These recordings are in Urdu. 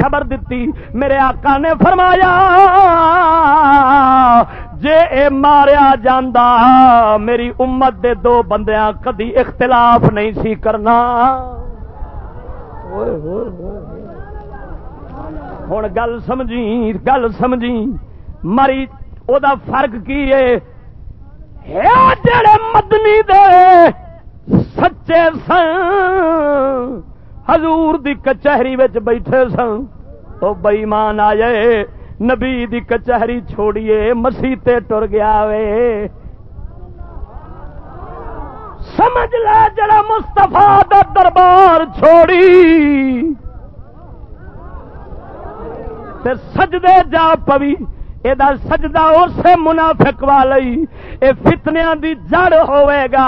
خبر دیتی میرے آقا نے فرمایا، جے اے ماریا جاندا، میری امت دے دو بندیاں کدی اختلاف نہیں سی کرنا۔ ہوں گل سمجھی گل سمجھی۔ ماری او دا فرق کی ہے جڑے مدنی دے، سچے سن۔ حضور دی کچہری بیٹھے سن۔ وہ بئیمان آئے۔ نبی دی کچہری چھوڑیے مسیتے ٹر گیا وے۔ سمجھ لے جڑا مستفا دربار چھوڑی۔ تے سجدے جا پوی۔ یہ سجدہ اسے منافق والی، اے فتنیا دی جڑ ہوئے گا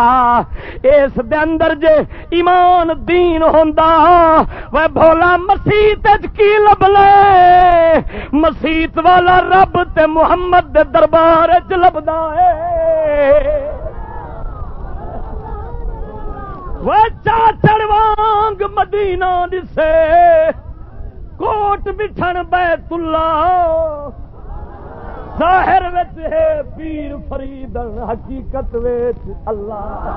اس دے اندر جے ایمان دین ہوندا وہ بھولا مسیت کی لب لے؟ مسیت والا رب تے محمد دے دربار چ لبدا ہے۔ وہ چاچڑ وانگ مدینہ دسے، کوٹ بٹھن بیت اللہ۔ ظاہر ہے پیر فرید حقیقت اللہ۔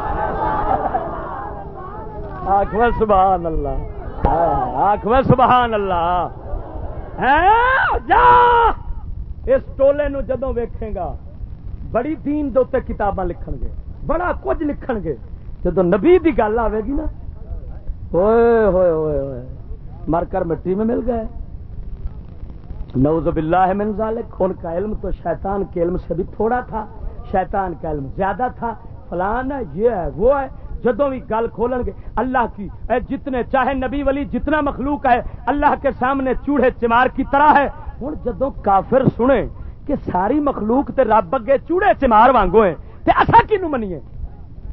آخ سبحان اللہ آخ سبحان اللہ ہاں، جا! اس ٹولے نو جدو ویکھے گا، بڑی دین دے کتاباں لکھن گے، بڑا کچھ لکھن گے۔ جدو نبی دی گل آئے گی نا ہوئے ہوئے ہوئے ہوئے۔ مر کر مٹی میں مل گئے۔ نوز باللہ من ذالک ان کا علم تو شیطان کے علم سے بھی تھوڑا تھا، شیطان کا علم زیادہ تھا۔ فلان ہے، یہ ہے، وہ ہے، جدوں بھی گل کھولن گے، اللہ کی، اے جتنے چاہے نبی ولی، جتنا مخلوق ہے، اللہ کے سامنے چوڑے چمار کی طرح ہے۔ ہوں جدوں کافر سنے کہ ساری مخلوق تے رب اگے چوڑے چمار وانگو ہیں، تے اصا کی منیے؟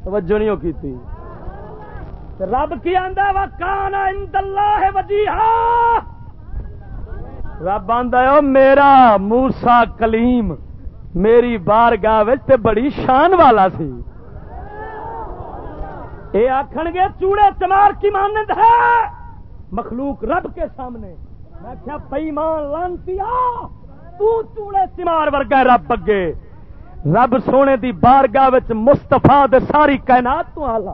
توجہ نہیں کی تھی رب کی آندا وا کان اللہ وجیہا رب آدھا میرا موسا کلیم، میری بار گاہ بڑی شان والا سی۔ یہ آخر گے، چوڑے چمار کی مانند ہے؟ مخلوق رب کے سامنے۔ میں کیا پیمان لانتی چوڑے چمار ورگا رب اگے۔ رب سونے دی بارگاہ مستفا ساری کائنات تو آلہ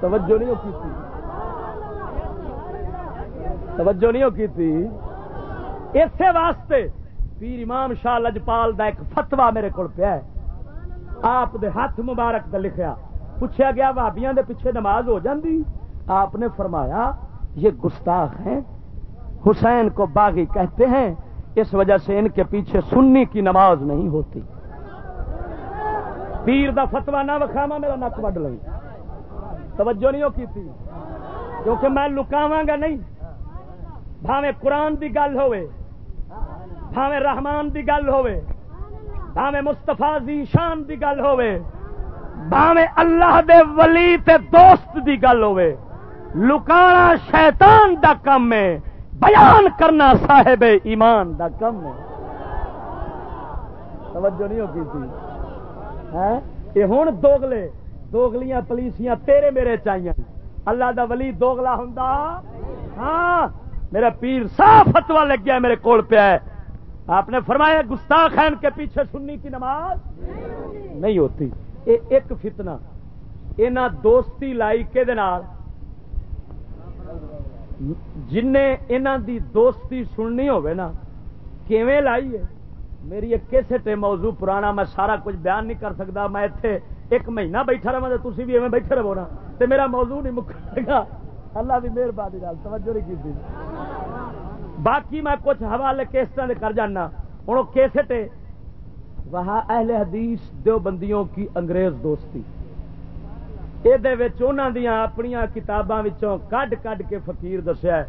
توجہ نہیں کی تھی۔ توجہ نہیں کی تھی؟ اسی واسطے پیر امام شاہ لجپال دا ایک فتوا میرے کو پیا آپ دے ہاتھ مبارک دا لکھیا۔ پوچھا گیا بھابیاں دے پیچھے نماز ہو جاندی؟ آپ نے فرمایا، یہ گستاخ ہیں۔ حسین کو باغی کہتے ہیں، اس وجہ سے ان کے پیچھے سنی کی نماز نہیں ہوتی۔ پیر دا فتوا نہ وکھاوا میرا نک وڈ لگی توجہ نہیں کی تھی؟ کیونکہ میں لکاواں گا نہیں۔ بھاوے قرآن دی گل ہوئے بھاوے رحمان دی گل ہوئے بھاوے مستفا دی شان دی گل ہوئے بھاوے اللہ دے ولی تے دوست دی گل ہوئے۔ لکانا شیطان دا کم ہے، بیان کرنا صاحب ایمان دا کم ہے۔ توجہ نہیں ہوگی تھی؟ یہ ہوں دوگلے دوگلیاں پلیسیاں تیرے میرے چاہیے اللہ دا ولی دوگلا ہوں ہاں۔ میرا پیر صاف فتوا لگ گیا میرے کول پیا ہے۔ آپ نے فرمایا گستاخین کے پیچھے سننی کی نماز؟ نہیں ہوتی۔ اے ایک فتنہ۔ اینا دوستی لائی کے جن اینا دی دوستی سننی ہوئے نا، کیویں لائی ہے؟ میری ایک کیسٹ موضوع پرانا، میں سارا کچھ بیان نہیں کر سکتا۔ میں اتنے ایک مہینہ بیٹھا رہا تو تھی بھی ایویں بیٹھے رہو نا۔ تو میرا موضوع نہیں مکے گا۔ اللہ کی مہربانی توجہ نہیں کی باقی میں کچھ حوالے کس طرح کر جانا۔ ہوں کیسٹ وہاں اہل حدیث دو بندیوں کی انگریز دوستی۔ یہ اپنی کتاباں کڈ کڈ کے فقیر دسیا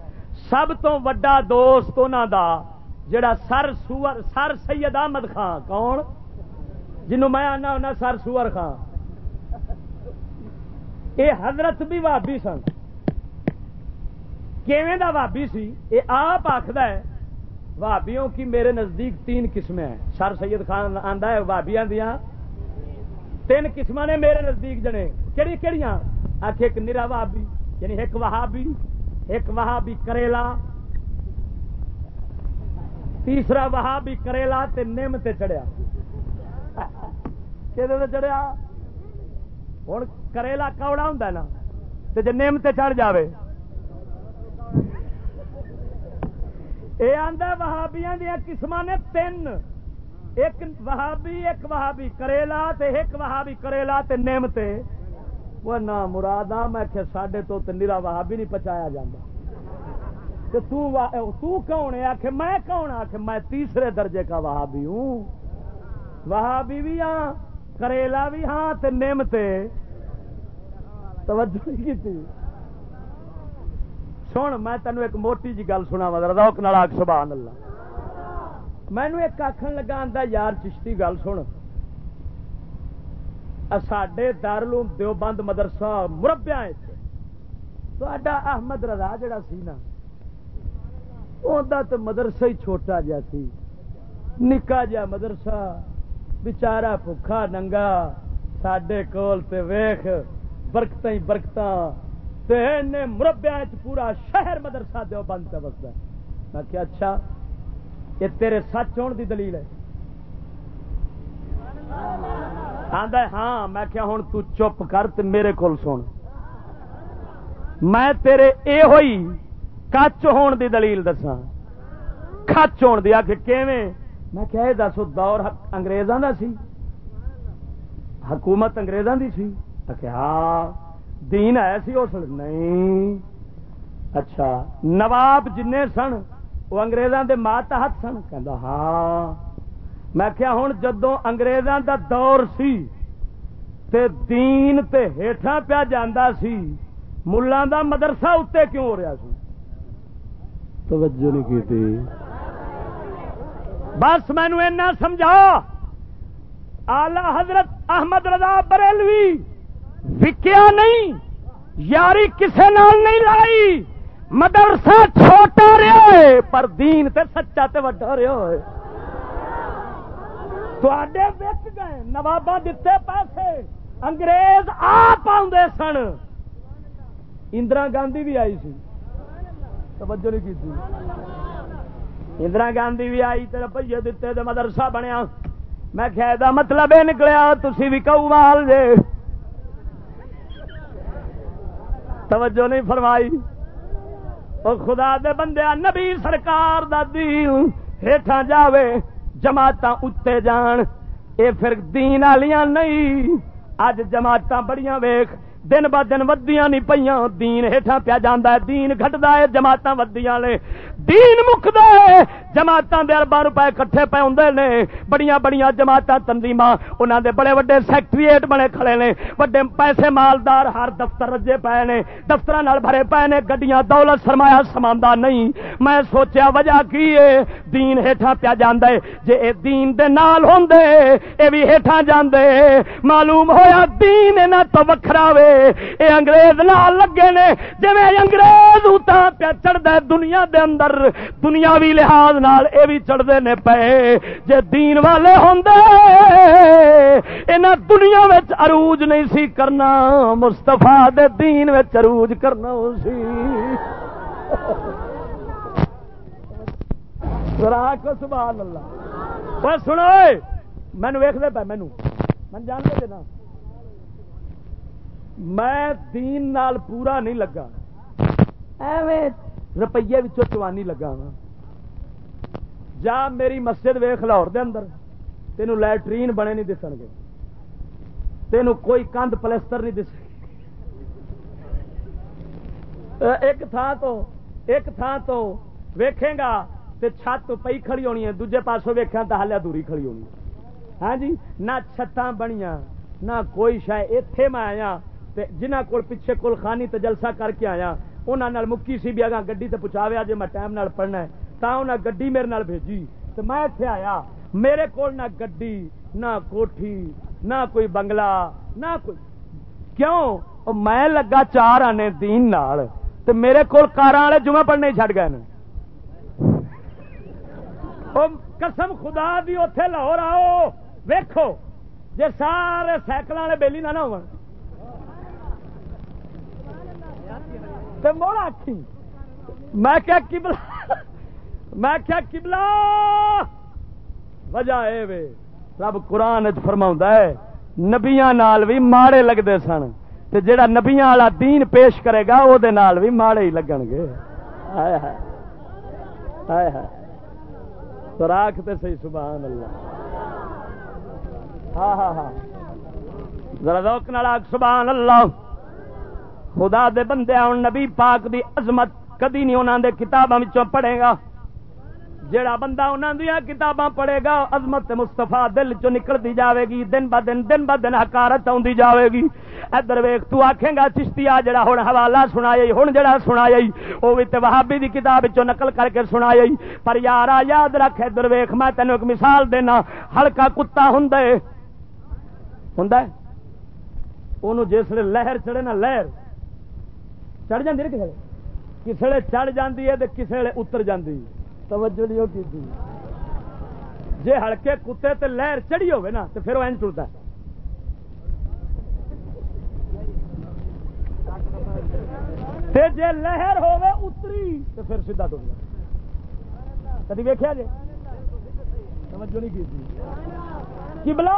سب تو وڈا دوست انہوں دا، جڑا سر سور، سر سید احمد خان۔ کون؟ جنوں میں آنا ہونا سر سور خان۔ یہ حضرت بھی بھابی سن۔ کیویں دا بھابی سی؟ یہ آپ آخد ہے بھابیوں کی میرے نزدیک تین قسمیں ہیں۔ سر سید خان آندا ہے بھابیاں دیا تین قسم نے میرے نزدیک جنے۔ کہڑی کہڑی آخ ایک نرا بھابی یعنی ایک وہابی ایک وہابی کریلا۔ تیسرا وہاں بھی کریلا تے نیم تے چڑھیا۔ کہ چڑھیا؟ ہوں کریلا کوڑا ہوں نا۔ تے جے نیم تے چڑھ جاوے۔ یہ آدھا وہابیاں دیا قسم نے تین۔ ایک وہابی ایک وہابی کریلا تے ایک وہابی کریلا تے نیم تے وہ نہ مراد آ میں کہ ساڈے تو نیرا وہابی نہیں پچایا جاتا کہ تو, تو کون ہے؟ آخ میں کون؟ آخ میں تیسرے درجے کا وہابی ہوں۔ وہابی بھی ہاں کریلا بھی ہاں تے نیم تے توجہ کی تھی؟ سن، میں تینوں ایک موٹی جی گل سنا روک نال سبحان اللہ مینو ایک آخر لگا آتا یار چشتی گل سن۔ سڈے دارلوم دیوبند مدرسہ مربیا احمد رضا جڑا سی نا تو مدرسہ ہی چھوٹا جا سی۔ نکا جا مدرسہ بچارا بھوکھا ننگا۔ سڈے کول تے ویخ برکت ہی برکت مربیا پورا شہر مدرسہ دیوبند پہ بستا میں کیا اچھا یہ تیرے سچ ہونے دی دلیل ہے۔ آدھا ہاں میں کیا ہوں تو چپ کر تے میرے کو سن۔ میں تیرے اے ہوئی کچ ہون دی دلیل دسا کچ ہون دیا کہ کیویں؟ میں کیا یہ دسو، دور انگریزاں دا سی۔ حکومت انگریزاں دی سی۔ کہ ہاں۔ دین آیا سی اس نہیں۔ اچھا نواب جن سن وہ اگریزوں کے ماتحت سن۔ کہ ہاں۔ میں کیا ہوں جدو اگریزوں دا دور سی تے دین تے ہیٹھا پیا جانا سی ملان دا مدرسہ اتنے کیوں ہو رہا سی؟ توجہ نہیں کی بس مینو ایسا سمجھا آلہ حضرت احمد رضا بریلوی وکیا نہیں، یاری کسے نال نہیں لائی مدرسہ چھوٹا رہا ہے، پر دین تے سچا تے وڈا رہا ہے۔ وک گئے نوابا دیتے پیسے۔ انگریز آپ آدھے سن۔ اندرا گاندھی بھی آئی سی۔ توجہ نہیں کی اندرا گاندھی بھی آئی تے روپیے دیتے تے مدرسہ بنیا۔ میں کہ مطلب یہ نکلیا تھی بھی کہو مال جے توجہ نہیں فرمائی۔ اور خدا دے بندے، نبی سرکار دا دین ہیٹھا جاوے جماعت اتنے جان۔ اے پھر دین آلیاں نہیں۔ اج جماعت بڑیاں ویکھ دن ب دن ودیاں نہیں پہ دین ہیٹھا پیا جانا ہے، دین گٹتا ہے جماعت ودیاں نے۔ دین مکد جماعت دے اربا روپے کٹھے پے ہوں نے۔ بڑیاں بڑیاں جماعت تنظیم انہوں دے بڑے وڈے سیکٹریٹ بنے کھڑے نے۔ وڈے پیسے مالدار ہر دفتر رجے پے نے۔ دفتر بھرے پے نے، گڈیاں دولت سرمایا سما نہیں۔ میں سوچیا وجہ کی ہے؟ دین ہیٹھا پیا جانا ہے۔ جے اے دین دے نال ہوں اے بھی ہیٹھا جاندے۔ معلوم ہویا دین نہ تو وکھرا وے۔ اے انگریز نال لگے نے جی انگریز اتنا پیا چڑھتا دنیا دے اندر دنیاوی لحاظ نال اے بھی چڑھتے نے پے جے دین والے ہوں یہاں دنیا عروج نہیں سی کرنا مستفا دے دین عروج کرنا سی۔ سبحان اللہ۔ بس سنو مینو ویخ پہ مینو من جانتے نا میں دین نال پورا نہیں لگا۔ ایویں روپیے چوانی لگا وا جا میری مسجد ویخ لاہور دے اندر تینوں لٹرین بنے نہیں دس گے۔ تینوں کوئی کندھ پلسٹر نہیں دس ایک تھان تو ایک تھان تو ویکھے گا تے چھت پئی کھڑی ہونی ہے دوجے پاسوں ویکھا تو ہالیا دوری کھڑی ہونی۔ ہاں جی نہ چھتاں بنیا نہ کوئی شاید اتے میں آیا جنہ کول پیچھے کول خانی تے جلسہ کر کے آیا انہوں مکی سی بھی اگا گڈی تے پہنچاویا جی میں ٹائم نال پڑھنا ہے تا انہیں گڈی میرے نال بھیجی۔ تو میں اتنے آیا، میرے کول نہ گڈی، نہ کوٹھی، نہ کوئی بنگلہ، نہ کوئی۔ کیوں؟ میں لگا چار آنے دین نال تو میرے کول کار والے جمعہ پڑھنے چڑ گئے قسم خدا دی اتے لاہور آؤ، ویکھو جی سارے سائیکل والے بہلی نہ ہو موڑا میں کیا کبلا میں کیا کبلا وجہ اے وے، رب قرآن فرما ہے نبیا بھی ماڑے لگتے سن، تے جڑا نبیاں والا دین پیش کرے گا وہ بھی ماڑے ہی لگن گے۔ تو راک تے صحیح سبحان اللہ۔ ہاں ہاں ہاں۔ ذرا روک نال سبحان اللہ۔ خدا دے بندے ہوں نبی پاک دی عظمت کدی نہیں انہوں دے کتاباں پڑھے گا۔ جیڑا بندہ انہوں دیا کتاباں پڑھے گا، عظمت مستفا دل چ نکلتی جاوے گی، دن ب دن دن ب دن حکارت آتی جاوے گی۔ ادھر ویخ تو آخے گا چشتی آ جڑا ہوں حوالہ سنایا ہوں جڑا سنایا وہ بھی وہابی دی کتاب چ نقل کر کے سنایا پر یار یاد رکھ، ادھر ویخ میں تینوں ایک مثال دینا۔ ہلکا کتا ہوں ہوں جس لہر چڑھے نا، لہر۔ چڑھ جاتی نا کسی کسی چڑھ جاتی ہے تو کسی اتر جاتی توجہ نہیں ہوتی تھی۔ جی ہلکے کتے تے لہر چڑھی ہوگی نا تو پھر وہ ٹرتا جی لہر ہوے اتری تو پھر سیدھا ٹوٹ جائے کدی ویکیا جی توجہ نہیں کی بلا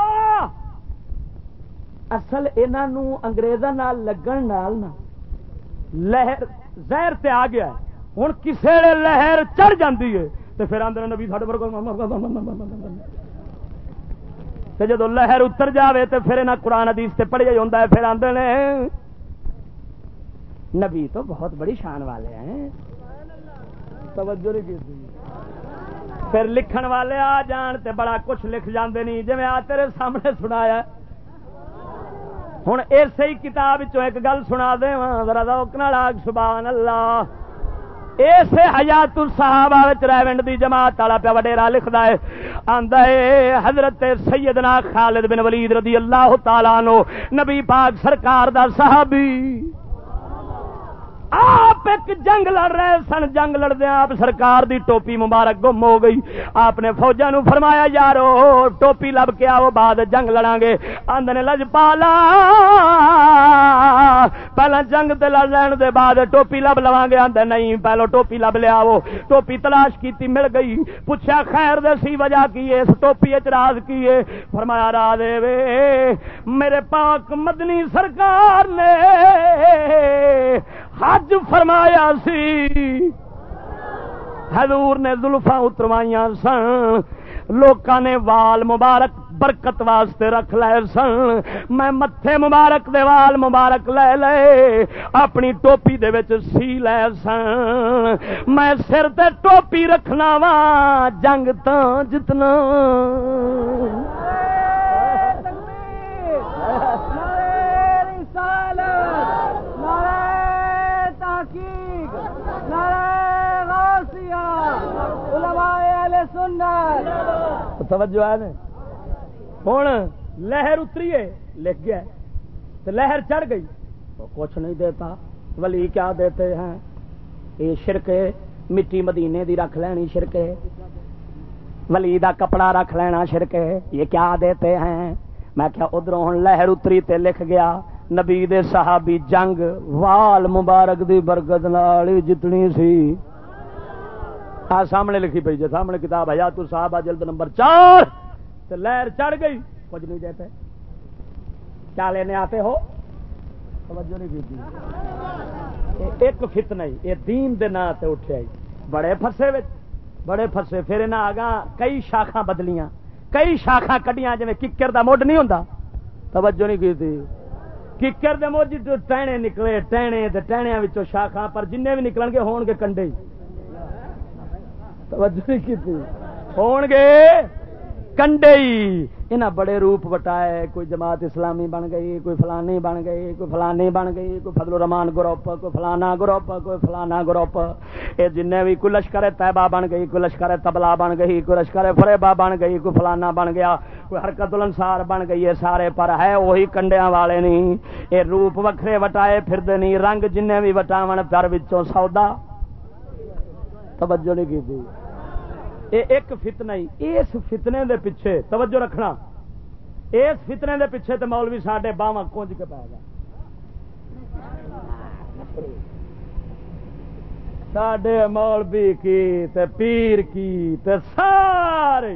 اصل یہ اگریزوں لگن نال لہر زہر تے آ گیا ہوں کسی لہر چڑھ جاتی ہے تو پھر آدھے نبی ساڈے پر جب لہر اتر جائے تو پھر یہاں قرآن ادیس سے پڑھیا ہوتا ہے، پھر آدھے نے نبی تو بہت بڑی شان والے ہیں۔ توجہ نہیں کی پھر لکھن والے آ جان تے بڑا کچھ لکھ جاندے نہیں جی آ تیرے سامنے سنایا ہوں اسی کتاب ایک گل سنا دے ذرا آگ سبحان اللہ اسے حیات صحابہ ریونڈ دی جماعت والا پیا وڈیرا لکھدا ہے، آندا ہے، حضرت سیدنا خالد بن ولید رضی اللہ تعالی عنہ، نبی پاک سرکار دا صحابی۔ آپ ایک جنگ لڑ رہے سن جنگ لڑدے آپ سرکار دی ٹوپی مبارک گم ہو گئی۔ آپ نے فوجا نو فرمایا، یارو، ٹوپی لب کے آو بعد جنگ لڑا گے۔ آدھے لج پالا۔ پہلا جنگ تے لڑ لین دے بعد ٹوپی لب لوا گے۔ آدھے نہیں، پہلو ٹوپی لب لیا وہ ٹوپی تلاش کیتی، مل گئی۔ پوچھا، خیر دے سی وجہ کی اس ٹوپی اچراض کی ہے؟ فرمایا را دے وے۔ میرے پاک مدنی سرکار نے حج فرمایا سی۔ حضور نے زلفا اتروائیاں سن۔ لوکاں نے وال مبارک برکت واسطے رکھ لے سن۔ میں متے مبارک دے وال مبارک لے لے۔ اپنی ٹوپی دے وچ سی لے سن۔ میں سر تے ٹوپی رکھنا وا، جنگ تا جتنا۔ توجہ ہے ہوں لہر اتری ہے، لکھ گیا تو لہر چڑھ گئی۔ تو کچھ نہیں دیتا، ولی کیا دیتے ہیں؟ یہ شرک مٹی مدینے دی رکھ لینی شرک ولی دا کپڑا رکھ لینا شرک یہ کیا دیتے ہیں؟ میں کیا ادھر ہوں لہر اتری تے لکھ گیا؟ نبی دے صحابی جنگ، وال مبارک دی برکت نال جتنی سی۔ آ، سامنے لکھی پی جی سامنے کتاب ہے تو صاحب جلد نمبر چار۔ تو لہر چڑھ گئی۔ کچھ نہیں دیتے۔ کیا لینے آتے ہو؟ توجہ نہیں کی ایک فت نہیں یہ دین دے نا تے اٹھے آئی۔ بڑے پھسے بڑے پھسے پھر انہیں آگا کئی شاخا بدلیاں۔ کئی شاخا کڈیاں جی ککر دا مڈ نہیں ہوتا توجہ نہیں کی تھی۔ ککر دے موجی ٹہنے نکلے، ٹہنے ٹہنیا شاخا پر جن بھی نکل گے ہون گے کنڈے توجہ نہیں کی ہون گے؟ کنڈے انہیں بڑے روپ وٹائے، کوئی جماعت اسلامی بن گئی، کوئی فلانی بن گئی، کوئی فلانی بن گئی، کوئی فضل الرحمان گروپ، کوئی فلانا گروپ، کوئی فلانا گروپ۔ یہ جن بھی کوئی لشکر طیبہ بن گئی، کوئی لشکر تبلا بن گئی، کوئی لشکر فریبا بن گئی، کوئی فلانا بن گیا، کوئی حرکت الانسار بن گئی ہے سارے پر ہے وہی کنڈیا والے نہیں یہ روپ وکھرے وٹائے پھر نہیں رنگ جن بھی وٹاو پر سودا۔ توجہ نہیں کی ایک فتنا ہی۔ اس فتنے دے پیچھے توجہ رکھنا۔ اس فتنے دے پیچھے تو مولوی ساڈے باہم کونج کے پائے گا ساڈے مولوی کی تے پیر کی تے سارے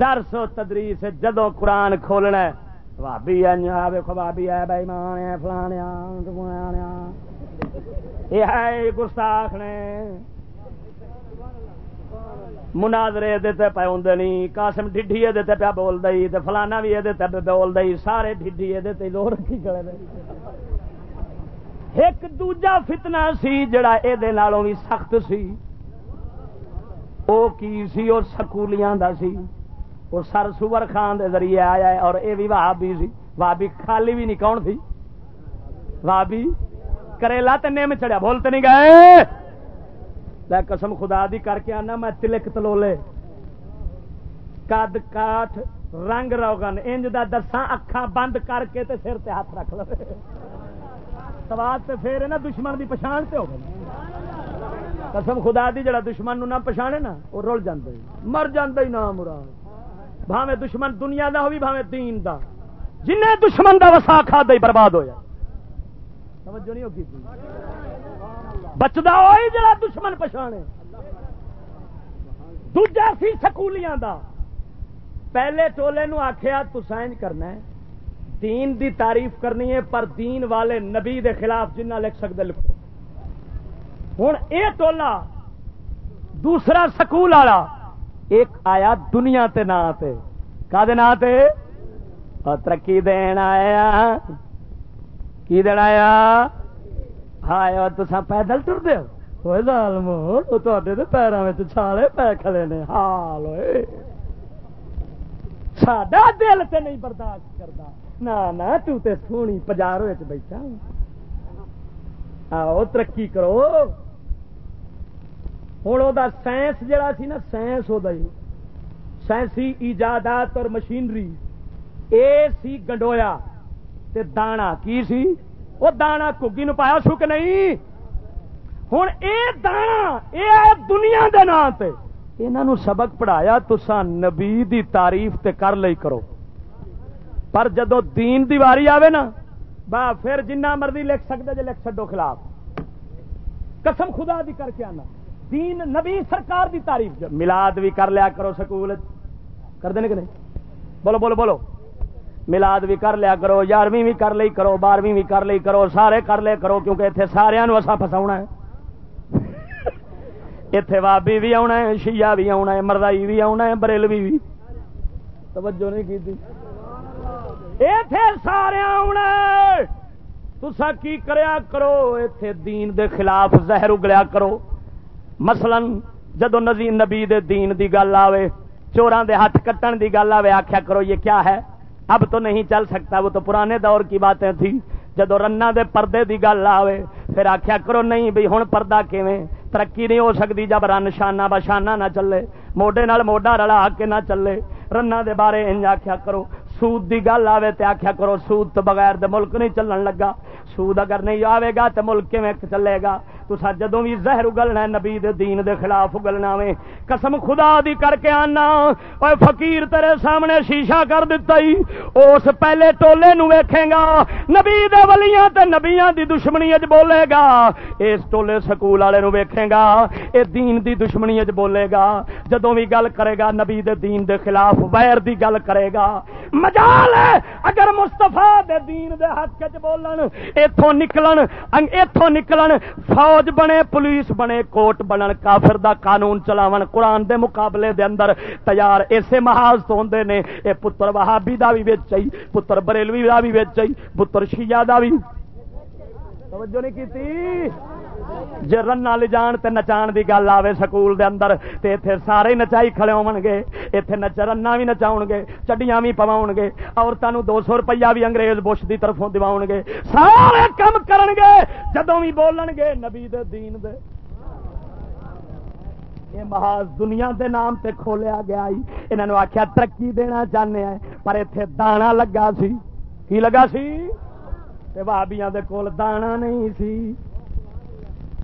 درس و تدریس جدو قرآن کھولنا بھابی ویکو بھابی ہے بھائی مان فلانے یہ ہے گستاخ نے۔ مناظرے پہ ہوں نہیں قاسم ڈھی یہ پیا بول دئی فلانا بھی یہ بول دئی، سارے ڈھی یہ لو رکھی کرے ایک دوجا فتنا سی جڑا یہ بھی سخت سی۔ وہ کی سی؟ اور سکولیاں دا سی۔ وہ سر سور خان دے ذریعے آیا ہے اور یہ بھی وابی سی۔ وابی خالی بھی نہیں کون تھی وابی کریلا تو نیم چڑیا بولتے نہیں گئے۔ میں قسم خدا دی کر کے آنا، میں تلک تلولے۔ کد کاٹ رنگ روگن انج دا دساں اکھا بند کر کے تے سر تے ہاتھ رکھ لو سواد تے پھر نا دشمن دی پچھان تے ہو گئی قسم خدا دی جڑا دشمن نو نہ پچھانے نا، وہ رول جاندے۔ مر جاندے نا، مراد۔ بھاویں دشمن دنیا دا ہوئی بھاویں دین دا۔ جن دشمن دا وسا کھا دے برباد ہو جائے توجہ نہیں ہوگی۔ بچتا ہوئی جڑا دشمن پچھانے۔ دوجا سی سکولیاں دا۔ پہلے ٹولے نو آخیا تو سائن کرنا ہے۔ دین دی تعریف کرنی ہے، پر دین والے نبی دے خلاف جنہ لکھ سکتے لکھو۔ ہوں اے ٹولا، دوسرا سکول والا، ایک آیا دنیا تے نا تے۔ کا دے نا تے ترقی دین آیا۔ کی دین آیا؟ ہاں تو پیدل ٹر دے ہوئے لال موڑ تو پیروں میں چھالے پے کھڑے نے حال ہوئے ساڈا دل تے نہیں برداشت کرتا نہ نہ تو تے سونی پجار بیٹھا آؤ ترقی کرو ہوں وہ سائنس جڑا سی نا سائنس وہ سائنسی ایجادات اور مشینری اے سی گنڈویا تے دانا کی سی وہ دانا کگی نو پایا سو کہ نہیں۔ ہوں اے دانا، اے دنیا دے نام تے۔ انہوں سبق پڑھایا تسا نبی دی تعریف تے کر لئی کرو۔ پر جدو دین دی واری آوے نا، با پھر جنہ مرضی لکھ سکتے جی لکھ چڈو خلاف۔ قسم خدا دی کر کے آنا۔ دین نبی سرکار دی تعریف۔ ملاد بھی کر لیا کرو سکول۔ کر دیں کہ نہیں؟ بولو بولو بولو۔ ملاد بھی کر لیا کرو، یارویں بھی کر لی کرو بارہویں بھی کر لی کرو، سارے کر لے کرو، کیونکہ اتنے سارا اصا فسا ہے۔ اتے وابی بھی آنا ہے، شیعہ بھی آنا ہے، مردائی بھی آنا ہے، بریلوی بھی توجہ نہیں کی سارے آنا تسا کی کریا کرو؟ اتے دین دے خلاف زہر اگلیا کرو۔ مثلا جدو نزی نبی دے دین دی گل آوے، چوراں دے ہاتھ کٹن دی گل آوے آخیا کرو، یہ کیا ہے؟ اب تو نہیں چل سکتا، وہ تو پرانے دور کی باتیں تھی جدو رنا دے پردے دی گل آوے، پھر آخیا کرو نہیں بھائی ہوں پردہ کیویں؟ ترقی نہیں ہو سکتی جب رن شانہ بشانہ نہ چلے۔ موڈے نال موڈا رلا کے نہ چلے۔ رنا دے بارے انج آخیا کرو۔ سود دی گل آوے تے آخیا کرو، سود تو بغیر دے ملک نہیں چلن لگا۔ سود اگر نہیں آئے گا تو ملک میں چلے گا؟ تو جدو بھی زہر اگلنا نبی دے دین دے خلاف اگلنا وے۔ قسم خدا دی کر کے آنا۔ اور فقیر تیرے سامنے شیشہ کر دیتا ہی اس پہلے ٹولے نو ویکھے گا۔ نبی دے ولیاں تے نبیاں دی دشمنی اج بولے گا۔ اس ٹولے سکول والے نو ویکھے گا۔ اے دین دی دشمنی اج بولے گا۔ جدوں بھی گل کرے گا، نبی دے دین دے خلاف ویر دی گل کرے گا۔ مجال ہے، اگر مستفا دے دین دے حق چ بولن، ایتھوں نکلن ایتھوں نکلن، فوج بنے، پولیس بنے، کوٹ بنن، کافر دا قانون چلاون، قرآن دے مقابلے دے اندر تیار ایسے محاذ تو ہوندے نے، اے پتر وہابی دا بھی وچ پتر بریلوی دا بھی وچ پتر شیعہ دا بھی توجہ نہیں کیتی؟ جی رنا لے جان تے نچان دی گل آوے سکول دے اندر، تے ایتھے سارے نچائی کھڑے ہون گے ایتھے نچ رنا بھی نچاؤ گے چڈیاں بھی پواؤ گے عورتوں دو سو روپیہ بھی انگریز بش دی طرفوں دواؤ گے سارے کم کرن گے جدوں بھی بولن گے نبی دے دین دے۔ یہ محاذ دنیا دے نام تے کھولیا گیا انہوں نے آخیا ترقی دینا چاہنے ہیں پر اتنے دانا لگا سی۔ کی لگا سی؟ تے بابیاں دے کول دانا نہیں سی۔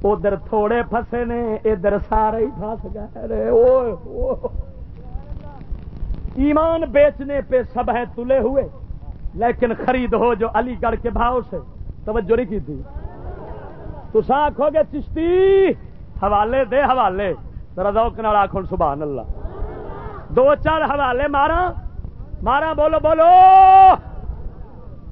ادھر تھوڑے فسے نے، ادھر سارے ہی فس گئے ایمان بیچنے پہ سب ہے تلے ہوئے، لیکن خرید ہو جو علی گڑھ کے بھاؤ سے۔ توجہ نہیں کی تھی۔ تو آخو گے چشتی، حوالے دے حوالے۔ ردوک نال آخر سبحان اللہ۔ دو چار حوالے مارا مارا بولو بولو۔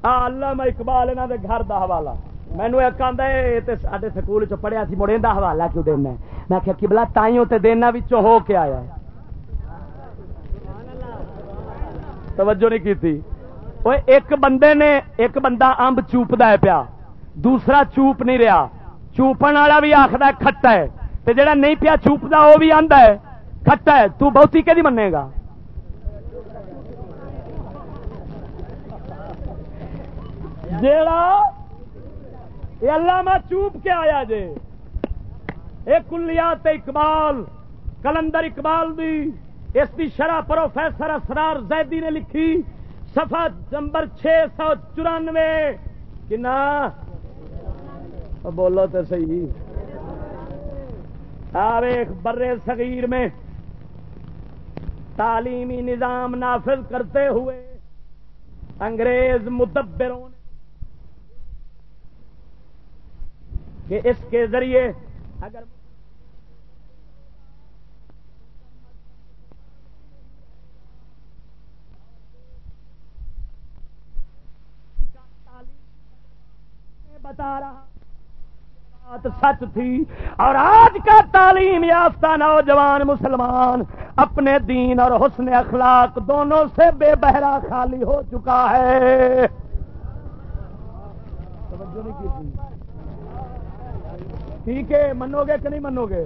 اللہ میں اقبال یہاں دے گھر دا حوالہ۔ مینو ایک آدھا سارے سکول چ پڑھیا سی مڑے دا حوالہ کیوں دینا میں آخیا کبلا تائیوں تے دینا ہو کے آیا توجہ نہیں کی ایک بندے نے، ایک بندہ امب چوپد پیا۔ دوسرا چوپ نہیں رہا چوپن والا بھی آخر کھٹا ہے۔ تے جڑا نہیں پیا چوپتا وہ بھی آندا ہے، کھٹا ہے۔ تو بہتی کہ منے گا؟ جیڑا یہ اللہ میں کے آیا جے ایک کلیات اقبال، کلندر اقبال دی، اس کی شرح پروفیسر اسرار زیدی نے لکھی سفا نمبر چھ سو چورانوے۔ کنا؟ بولو تو صحیح۔ ایک برے صغیر میں تعلیمی نظام نافذ کرتے ہوئے انگریز مدبروں کہ اس کے ذریعے اگر بتا رہا بات سچ تھی اور آج کا تعلیم یافتہ نوجوان مسلمان اپنے دین اور حسن اخلاق دونوں سے بے بہرا خالی ہو چکا ہے۔ ٹھیک ہے، منو گے کہ نہیں منو گے؟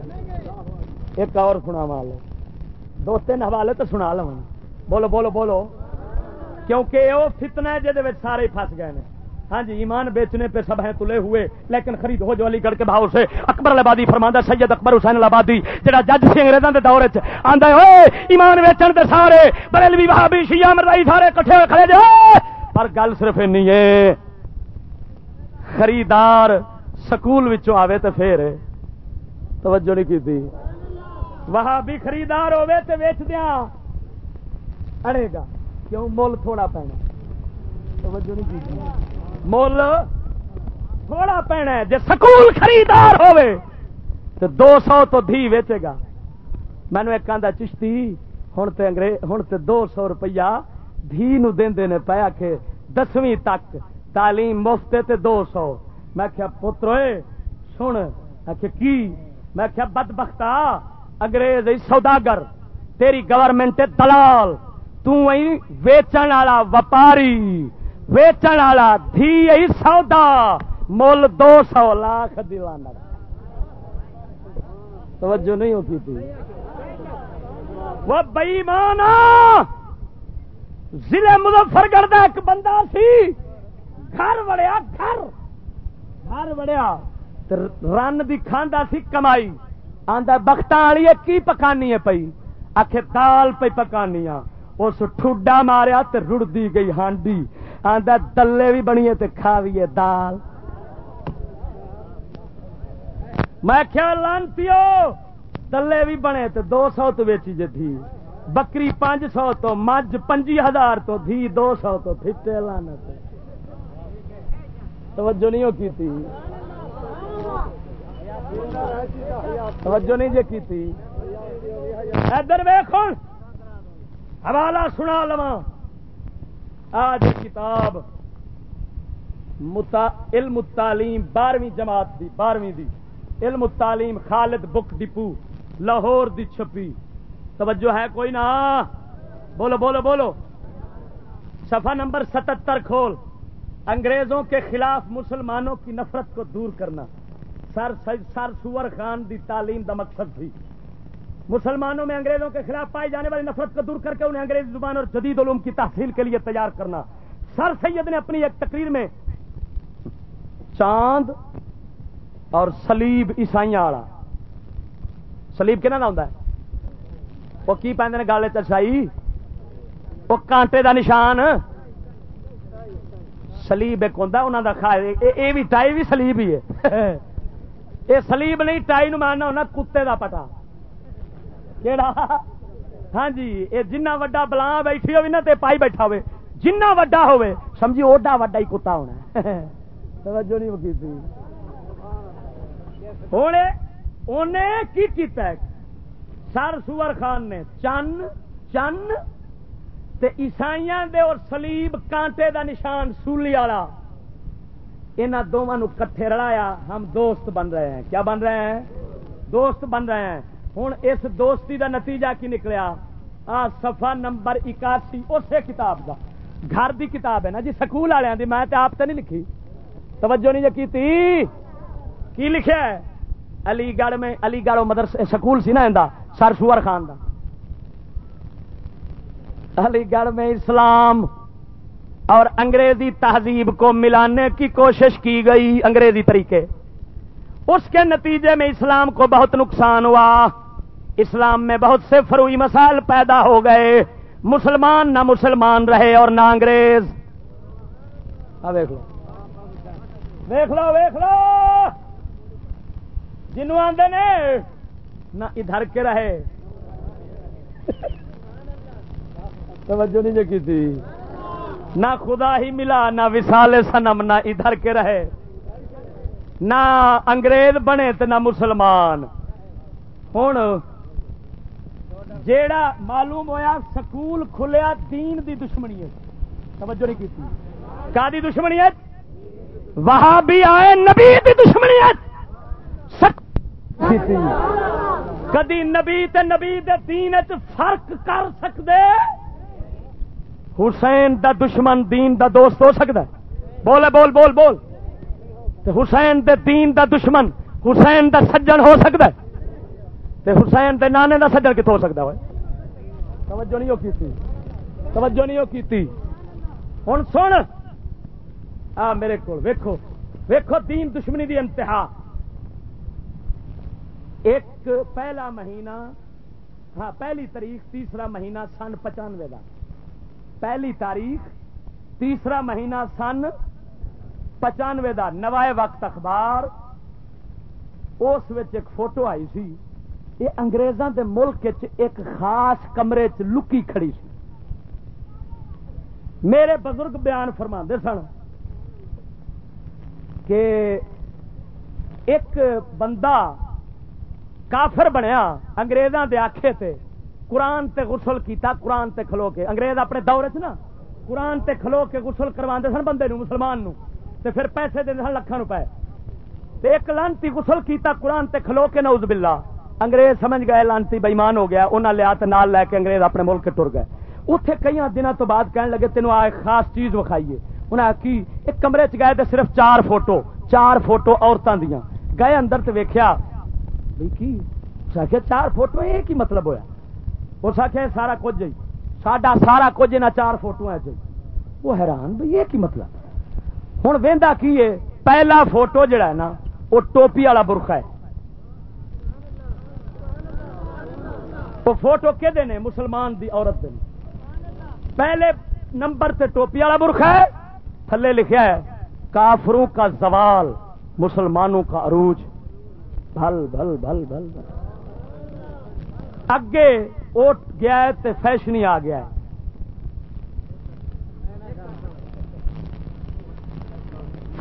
ایک اور سنا مال دو تین حوالے تو سنا لو بولو بولو بولو۔ کیونکہ وہ فتنا ہے جہد سارے پھنس گئے ہیں ہاں جی ایمان بیچنے پہ سب ہیں تلے ہوئے، لیکن خرید ہو جو علی گڑھ کے بھاؤ سے۔ اکبر آبادی فرماندہ، سید اکبر حسین آبادی جہاں جج سی انگریزوں کے دور چاہتا ہے ایمان ویچن دے سارے۔ بریلوی بھابی شیعہ مردائی سارے کٹھے کھڑے جو پر گل صرف نہیں ہے، خریدار سکول آوے تو پھر توجہ نہیں کی وہاں بھی خریدار ہوے تو ویچ دیا اڑے گا، کیوں مول تھوڑا پینا؟ توجہ نہیں کی مول تھوڑا پینا ہے جی سکول خریدار ہوے تو دو سو تو دھی ویچے گا۔ مینو ایک آدھا چشتی ہوں تو انگریز ہوں تو دو سو روپیہ دھی نو دے پایا کہ دسویں تک تعلیم مفت تے دو سو۔ میں کیا پتر سن۔ کی؟ میں کیا بد بختا انگریز سوداگر، تیری گورنمنٹ دلال تیچن والا وپاری، ویچن والا دھی سودا، مل دو سو لاکھ دلانا توجہ نہیں ہوتی تھی۔ وہ بئی مانا ضلع مظفر گڑھ کا ایک بندہ سی۔ گھر وڑیا گھر۔ گھر وڑیا رن بھی کھانا سی کمائی۔ آدھا بخت والی کی پکانی ہے پی آخر دال پی پکانی اس ٹھڈا ماریا تو رڑتی گئی ہانڈی۔ آدھا دلے بھی بنیے تو کھاویے دال۔ میں خیال لان پیو دلے بھی بنے تو دو سو تو ویچی جی تھی بکری پانچ سو تو، مجھ پنجی ہزار تو، دھی دو سو تو، پھٹے لانا توجہ نہیں ہو کی تھی؟ توجہ نہیں جی کی تھی؟ ادھر ویخ حوالہ سنا لوا آج کتاب علم التعلیم بارہویں جماعت دی، بارہویں دی۔ علم التعلیم خالد بک ڈپو، لاہور دی چھپی۔ توجہ ہے کوئی نہ بولو بولو بولو۔ صفحہ نمبر ستتر کھول۔ انگریزوں کے خلاف مسلمانوں کی نفرت کو دور کرنا سر سر سور خان دی تعلیم دا مقصد تھی۔ مسلمانوں میں انگریزوں کے خلاف پائی جانے والی نفرت کو دور کر کے انہیں انگریزی زبان اور جدید علوم کی تحصیل کے لیے تیار کرنا۔ سر سید نے اپنی ایک تقریر میں چاند اور سلیب عیسائی والا۔ سلیب کہنا ہوتا ہے۔ وہ کی پہ گل چرسائی وہ کانٹے دا نشان۔ سلیب ایک ہوتا انہوں کا یہ بھی ٹائی بھی سلیب ہی ہے یہ سلیب نہیں ٹائی نو ماننا ہونا کتے دا پتا کیڑا ہاں جی یہ جنہ وڈا بلا بیٹھی ہوئی نا تے پائی بیٹھا ہوئے جنہ وڈا ہوئے سمجھی اوڈا وڈا ہی کتا ہونا توجہ نہیں کی تھی ہوں انہیں کی کیتا ہے سر سور خان نے چن چن عیسائی دے اور سلیب کانٹے دا نشان سولی والا۔ ان دونوں کٹھے رلایا، ہم دوست بن رہے ہیں۔ کیا بن رہے ہیں؟ دوست بن رہے ہیں۔ ہوں اس دوستی دا نتیجہ کی نکلیا؟ آ سفا نمبر اکاسی، اسی کتاب کا گھر دی کتاب ہے نا جی سکول والوں کی میں آپ تو نہیں لکھی۔ توجہ نہیں جی کی تھی کی لکھا ہے؟ علی گڑھ میں، علی گڑھ مدرس سکول سی نا سر سور خان دا۔ علی گڑھ میں اسلام اور انگریزی تہذیب کو ملانے کی کوشش کی گئی انگریزی طریقے۔ اس کے نتیجے میں اسلام کو بہت نقصان ہوا۔ اسلام میں بہت سے فروئی مسائل پیدا ہو گئے۔ مسلمان نہ مسلمان رہے اور نہ انگریز۔ دیکھ لو۔ دیکھ لو دیکھ لو۔ جنوب آدھے نے، نہ ادھر کے رہے۔ توجہ نہیں جی کی تھی۔ نہ خدا ہی ملا، نہ وسال سنم نہ ادھر کے رہے۔ نہ انگریز بنے تو نہ مسلمان۔ ہوں جیڑا معلوم ہویا سکول کھلیا دین دی دشمنی ہے۔ توجہ نہیں کی کا دی دشمنی ہے؟ وہاں بھی آئے نبی دی دشمنی ہے۔ کدی نبی تے نبی دے دین فرق کر سکتے حسین دا دشمن دین دا دوست ہو سکتا ہے۔ بولے، بول بول بول۔ تے حسین دے دین دا دشمن، حسین دا سجن ہو سکتا ہے۔ تے حسین دے نانے دا سجن کتوں ہو سکتا ہے توجہ نہیں کی توجہ نہیں کی ہوں سن۔ آ، میرے کو ویکھو۔ ویکھو دین دشمنی دی انتہا۔ ایک پہلا مہینہ ہاں پہلی تاریخ تیسرا مہینہ سن پچانوے کا پہلی تاریخ، تیسرا مہینہ سن، پچانوے کا نوائے وقت اخبار۔ اس ایک فوٹو آئی سی، یہ انگریزوں کے ملک ایک خاص کمرے چ لکی کھڑی سی۔ میرے بزرگ بیان فرما سن کہ ایک بندہ کافر بنیا انگریزوں کے آخے تے۔ قرآن تے غسل کیتا، قرآن تے کھلو کے۔ انگریز اپنے دور چ نا، قرآن تے کھلو کے غسل کروا سن بندے نو مسلمان نو تے پھر پیسے دے سن لکھان روپے تے ایک لانتی غسل کیتا، قرآن تے کھلو کے نوز باللہ۔ انگریز سمجھ گئے، لانتی بےمان ہو گیا انہیں لیا تو نال لے کے انگریز اپنے ملک کے ٹر گئے۔ اتنے کئی دنوں تو بعد کہنے لگے، تینوں آ خاص چیز وکھائیے۔ انہیں کی، ایک کمرے چ گئے تو صرف چار فوٹو چار فوٹو عورتوں دیا گئے اندر تو ویکیا کی؟ چار فوٹو یہ کی مطلب ہوا اس آخیا سارا کچھ جی ساڈا سارا کچھ نہ چار فوٹو جی وہ حیران بھائی، یہ کی مطلب؟ ہوں وہدا کی ہے؟ پہلا فوٹو جڑا ہے نا، وہ ٹوپی والا برخا ہے۔ وہ فوٹو کہ مسلمان دی عورت دے پہلے نمبر سے ٹوپی والا برخا ہے، تھلے لکھا ہے، کافروں کا زوال، مسلمانوں کا عروج۔ بھل بھل بھل بھل بھل۔ اگے اٹھ گیا ہے تے فیشن ہی آ گیا ہے۔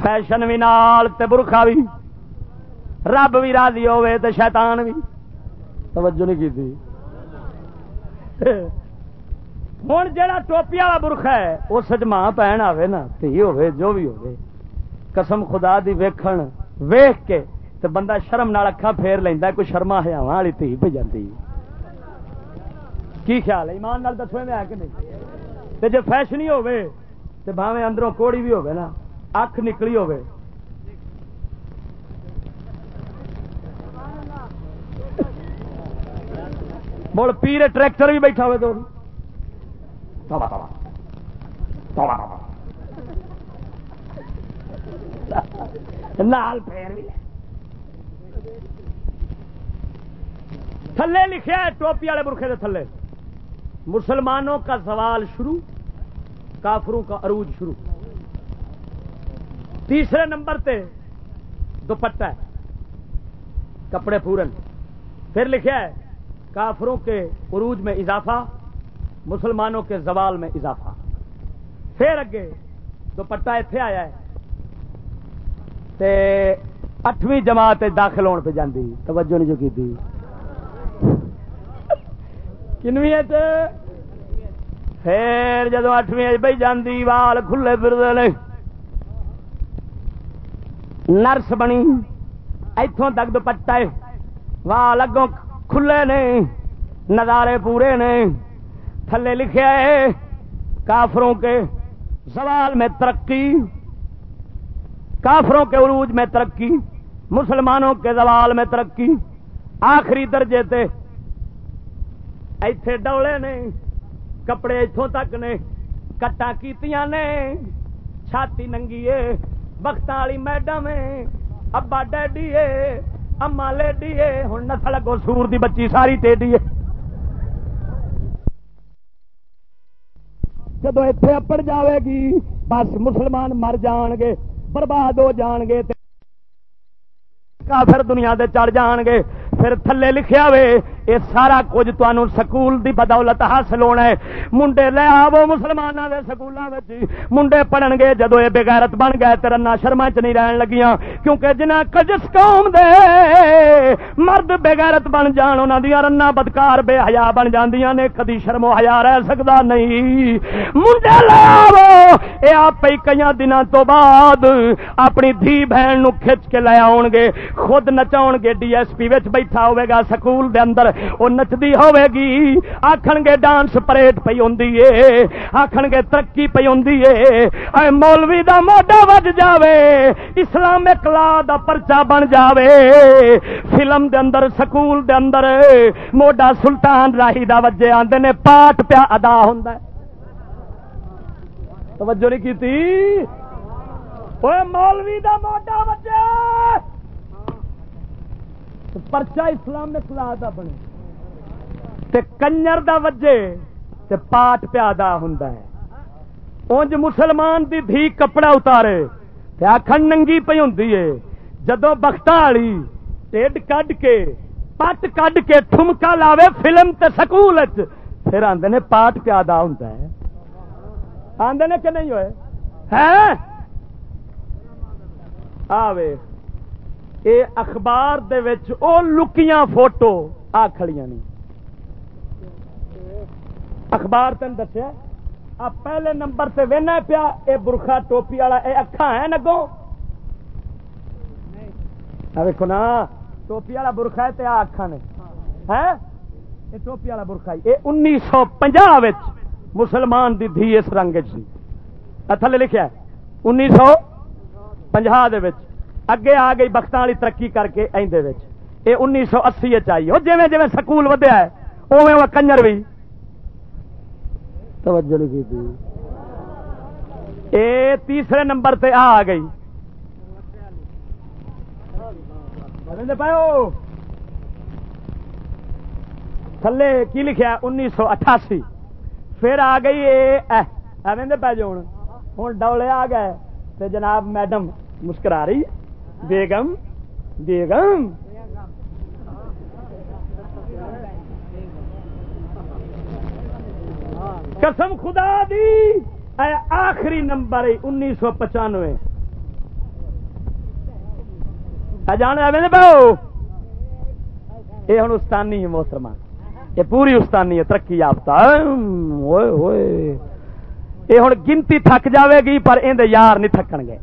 فیشن بھی نال تے برخا بھی۔ رب بھی راضی ہوے تے شیطان بھی۔ توجہ نہیں کی تھی۔ ہوں جا ٹوپی والا برخا ہے وہ سجما پہن آئے نا، تھی ہوے جو بھی ہوے قسم خدا دی ویکھن ویخ کے تے بندہ شرم نال اکھا پھیر لینا کوئی شرما ہیاواں والی تھی پہ جاتی کی خیال ہے؟ ایمان نال دسو میں کہ نہیں؟ تے جے فیشن ہی ہوے تے بھاویں اندروں کوڑی بھی ہوے نا، اکھ نکلی ہوے مڑ پیرے ٹریکٹر بھی بیٹھا ہوئے تو۔ لال پھیر بھی۔ تھلے لکھیا ٹوپی والے برخے دے تھلے۔ مسلمانوں کا سوال شروع، کافروں کا عروج شروع۔ تیسرے نمبر پہ دوپٹہ ہے، کپڑے پورن پھر لکھا ہے، کافروں کے عروج میں اضافہ، مسلمانوں کے زوال میں اضافہ۔ پھر اگے دوپٹہ اتنے آیا ہے، تے اٹھویں جماعت داخل ہونے پہ جاندی، توجہ نہیں جو کی تھی۔ کنویں پھر جدو اٹھویں بہ جاندی، وال کھلے پھر نرس بنی۔ اتوں تک دوپٹا وال اگوں کھلے نے۔ نظارے پورے نے۔ تھلے لکھے ہے۔ کافروں کے سوال میں ترقی۔ کافروں کے عروج میں ترقی۔ مسلمانوں کے زوال میں ترقی۔ آخری درجے تے ایتھے ڈولے نے، کپڑے اتوں تک نے کٹا کیتیاں نے، چھاتی ننگی بخت والی میڈم ابا ڈیڈی اما لیڈی ہوں نسل گو سور دی بچی ساری ٹیڈی ہے جدو اتے اپڑ جاوے گی، بس مسلمان مر جان گے، برباد ہو جان گے کافر دنیا دے چڑھ جان گے، پھر تھلے لکھیا وے۔ یہ سارا کچھ تمہوں سکول دی بدولت حاصل ہونا ہے۔ منڈے لے آو مسلمانوں کے سکولوں میں منڈے پڑھن گے جدو یہ بغیرت بن گئے تو رنا شرما چ نہیں رہن لگیاں۔ کیونکہ جنہ جس قوم دے مرد بغیرت بن جان انہوں دیا رنا بدکار بے حیا بن جاندیاں نے، کدی شرم و حیا رہ سکتا نہیں۔ منڈے لے آو یہ آپ کئی دنوں تو بعد اپنی دھی بہن نو کھچ کے لے آؤ گے خود نچاؤ گے ڈی ایس پی بیٹھا ہوئے گا سکول دے اندر۔ وہ نچتی ہوے گی آخن گے ڈانس پریڈ پی ہوں آخن گے ترقی پی ہوں مولوی دا موڈا وج جاوے۔ اسلامک لا دا پرچا بن جاوے۔ فلم دے اندر، سکول دے اندر موڈا سلطان راہی دا وجے آندے نے، پاٹ پیا ادا ہوں توجہ نہیں کی مولوی دا موڈا وجے۔ پرچا اسلام میں کلا دا بنے۔ تے کنجر دا وجے تے پاٹ پیادا ہوں اونج مسلمان دی دھی کپڑا اتارے تے آخر ننگی پی ہوں جدو بخت والی ٹھڈ کڈ کے، پٹ کڈ کے ٹھمکا لاوے فلم تے سکول پھر آدھے نے پاٹ پیادا ہوں آدھے نے کہ نہیں ہوئے؟ ہے آوے اے اخبار دے وچ او لکیاں فوٹو آ کھڑیاں نہیں اخبار تین دسیا، آ پہلے نمبر سے وہنا پیا، اے برخا ٹوپی والا، اے اکھا ہے نگو دیکھو نا، ٹوپی والا برخا ہے آ اکھا نے۔ ہے؟ یہ ٹوپی والا برخا یہ انیس سو پنجا مسلمان دی دھی اس رنگ سی تھلے لکھا انیس سو پنجا اگے آ گئی بخت والی ترقی کر کے یہ انیس سو اسی چاہیے وہ جی جی سکول ودیا ہے اوے وہ کنجر بھی توجہ اے تیسرے نمبر تے آ گئی۔ تھلے کی لکھا انیس سو اٹھاسی۔ پھر آ گئی ایویں پی جو ہوں ڈولے آ گئے۔ جناب میڈم مسکرا رہی بیگم بیگم۔ قسم خدا دی، اے آخری نمبر انیس سو پچانوے۔ جان پاؤ یہ ہوں استانی ہے محترمہ یہ پوری استانی ہے ترقی یافتہ۔ یہ ہوں گنتی تھک جاوے گی، پر اندر یار نہیں تھکن گے۔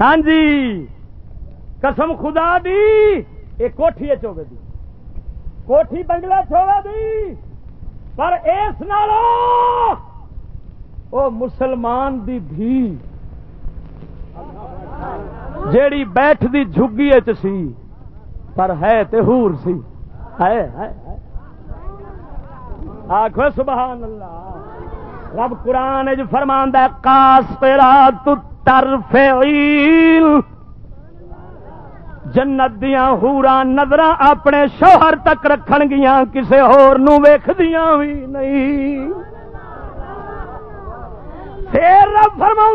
ہاں جی قسم خدا دی یہ کوٹھی چوبے دی۔ کوٹھی بنگلہ چوبے دی۔ پر اس او مسلمان دی دھی جیڑی بیٹھ دی جھگی سی، پر ہے تے ہور سی۔ ہے آخو سبحان اللہ۔ رب قرآن فرماندہ کاس پیرا ترفعیل جنت دیا ہورا نظر اپنے شوہر تک رکھن گیا کسی ہور بھی نہیں۔ پھر رب فرما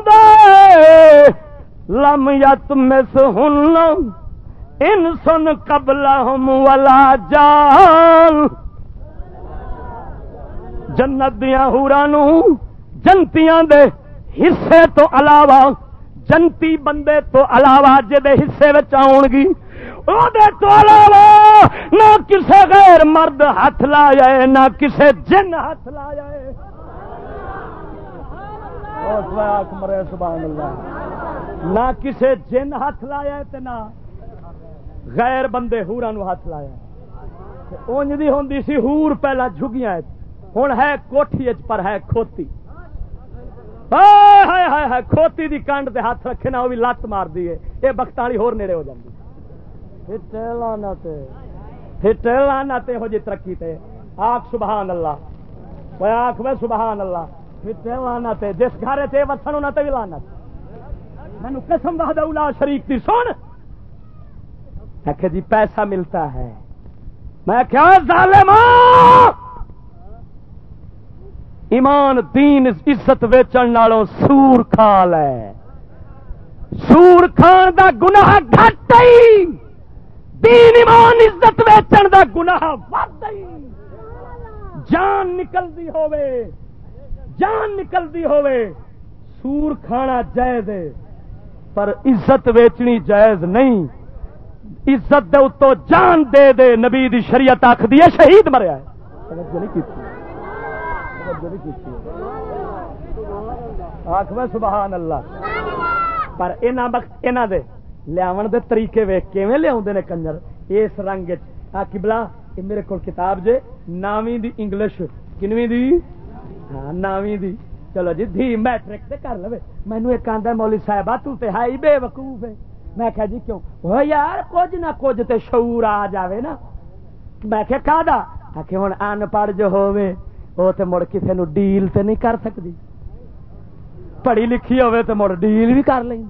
لم یا تم ہن ان سن قبل ہم والا جان۔ جنت دیا ہورا جنتیاں دے حصے تو علاوہ جنتی بندے تو علاوہ جے حصے آن گی تو علاوہ نہ کسے غیر مرد ہاتھ لا جائے نہ کسے جن ہاتھ لا جائے مرے سبحان اللہ نہ کسے جن ہاتھ لایا نہ غیر بندے ہورا نو ہاتھ لایا اونج دی ہوندی سی ہور پہلا جھگیاں ہوں ہے کوٹھی پر ہے کھوتی کھوتی دی کنڈ تے ہاتھ رکھے نا وہ بھی لت مار دی ہے۔ یہ بخت والی ہور نیڑے ہو جاتی لانا ہو جی ترقی تے۔ آخ، سبحان اللہ۔ آخ میں سبحان اللہ۔ لانا تے۔ جس گھر سے وسن انہوں تے بھی لانا مینو قسم بہاد شریف کی سن۔ آخ جی پیسہ ملتا ہے۔ میں کیا ظالم ایمان، دین، عزت ویچن نالوں سور کھا لے۔ سور کھان دا گناہ گھٹ دین، ایمان، عزت ویچن دا گناہ ود جان نکلتی ہوے جان نکلتی ہوے سور کھانا جائز ہے، پر عزت ویچنی جائز نہیں۔ عزت دے اتو جان دے دے، نبی دی شریعت آخ دی شہید مریا ہے۔ آخ میں سبحان اللہ۔ پر یہاں دے لیا دے طریقے ویک کیون لیا نے کنجر؟ اس رنگ بلا یہ میرے کو کتاب جے۔ ناویں دی انگلش۔ کنویں دی؟ ہاں ناویں دی۔ چلو جی دھی میٹرک سے کر لو مینو ایک آدھا مولی صاحب تو تے ہائی بے وقوف ہے۔ میں کہا جی کیوں؟ وہ یار، کچھ نہ کچھ تے شعور آ جاوے نا۔ میں کہ کا دا کہ ہوں ان پڑھ جو ہوئے وہ تو مڑ کسی نو ڈیل تے نہیں کر سکتی پڑھی لکھی ہوے تو مڑ ڈیل بھی کر لیں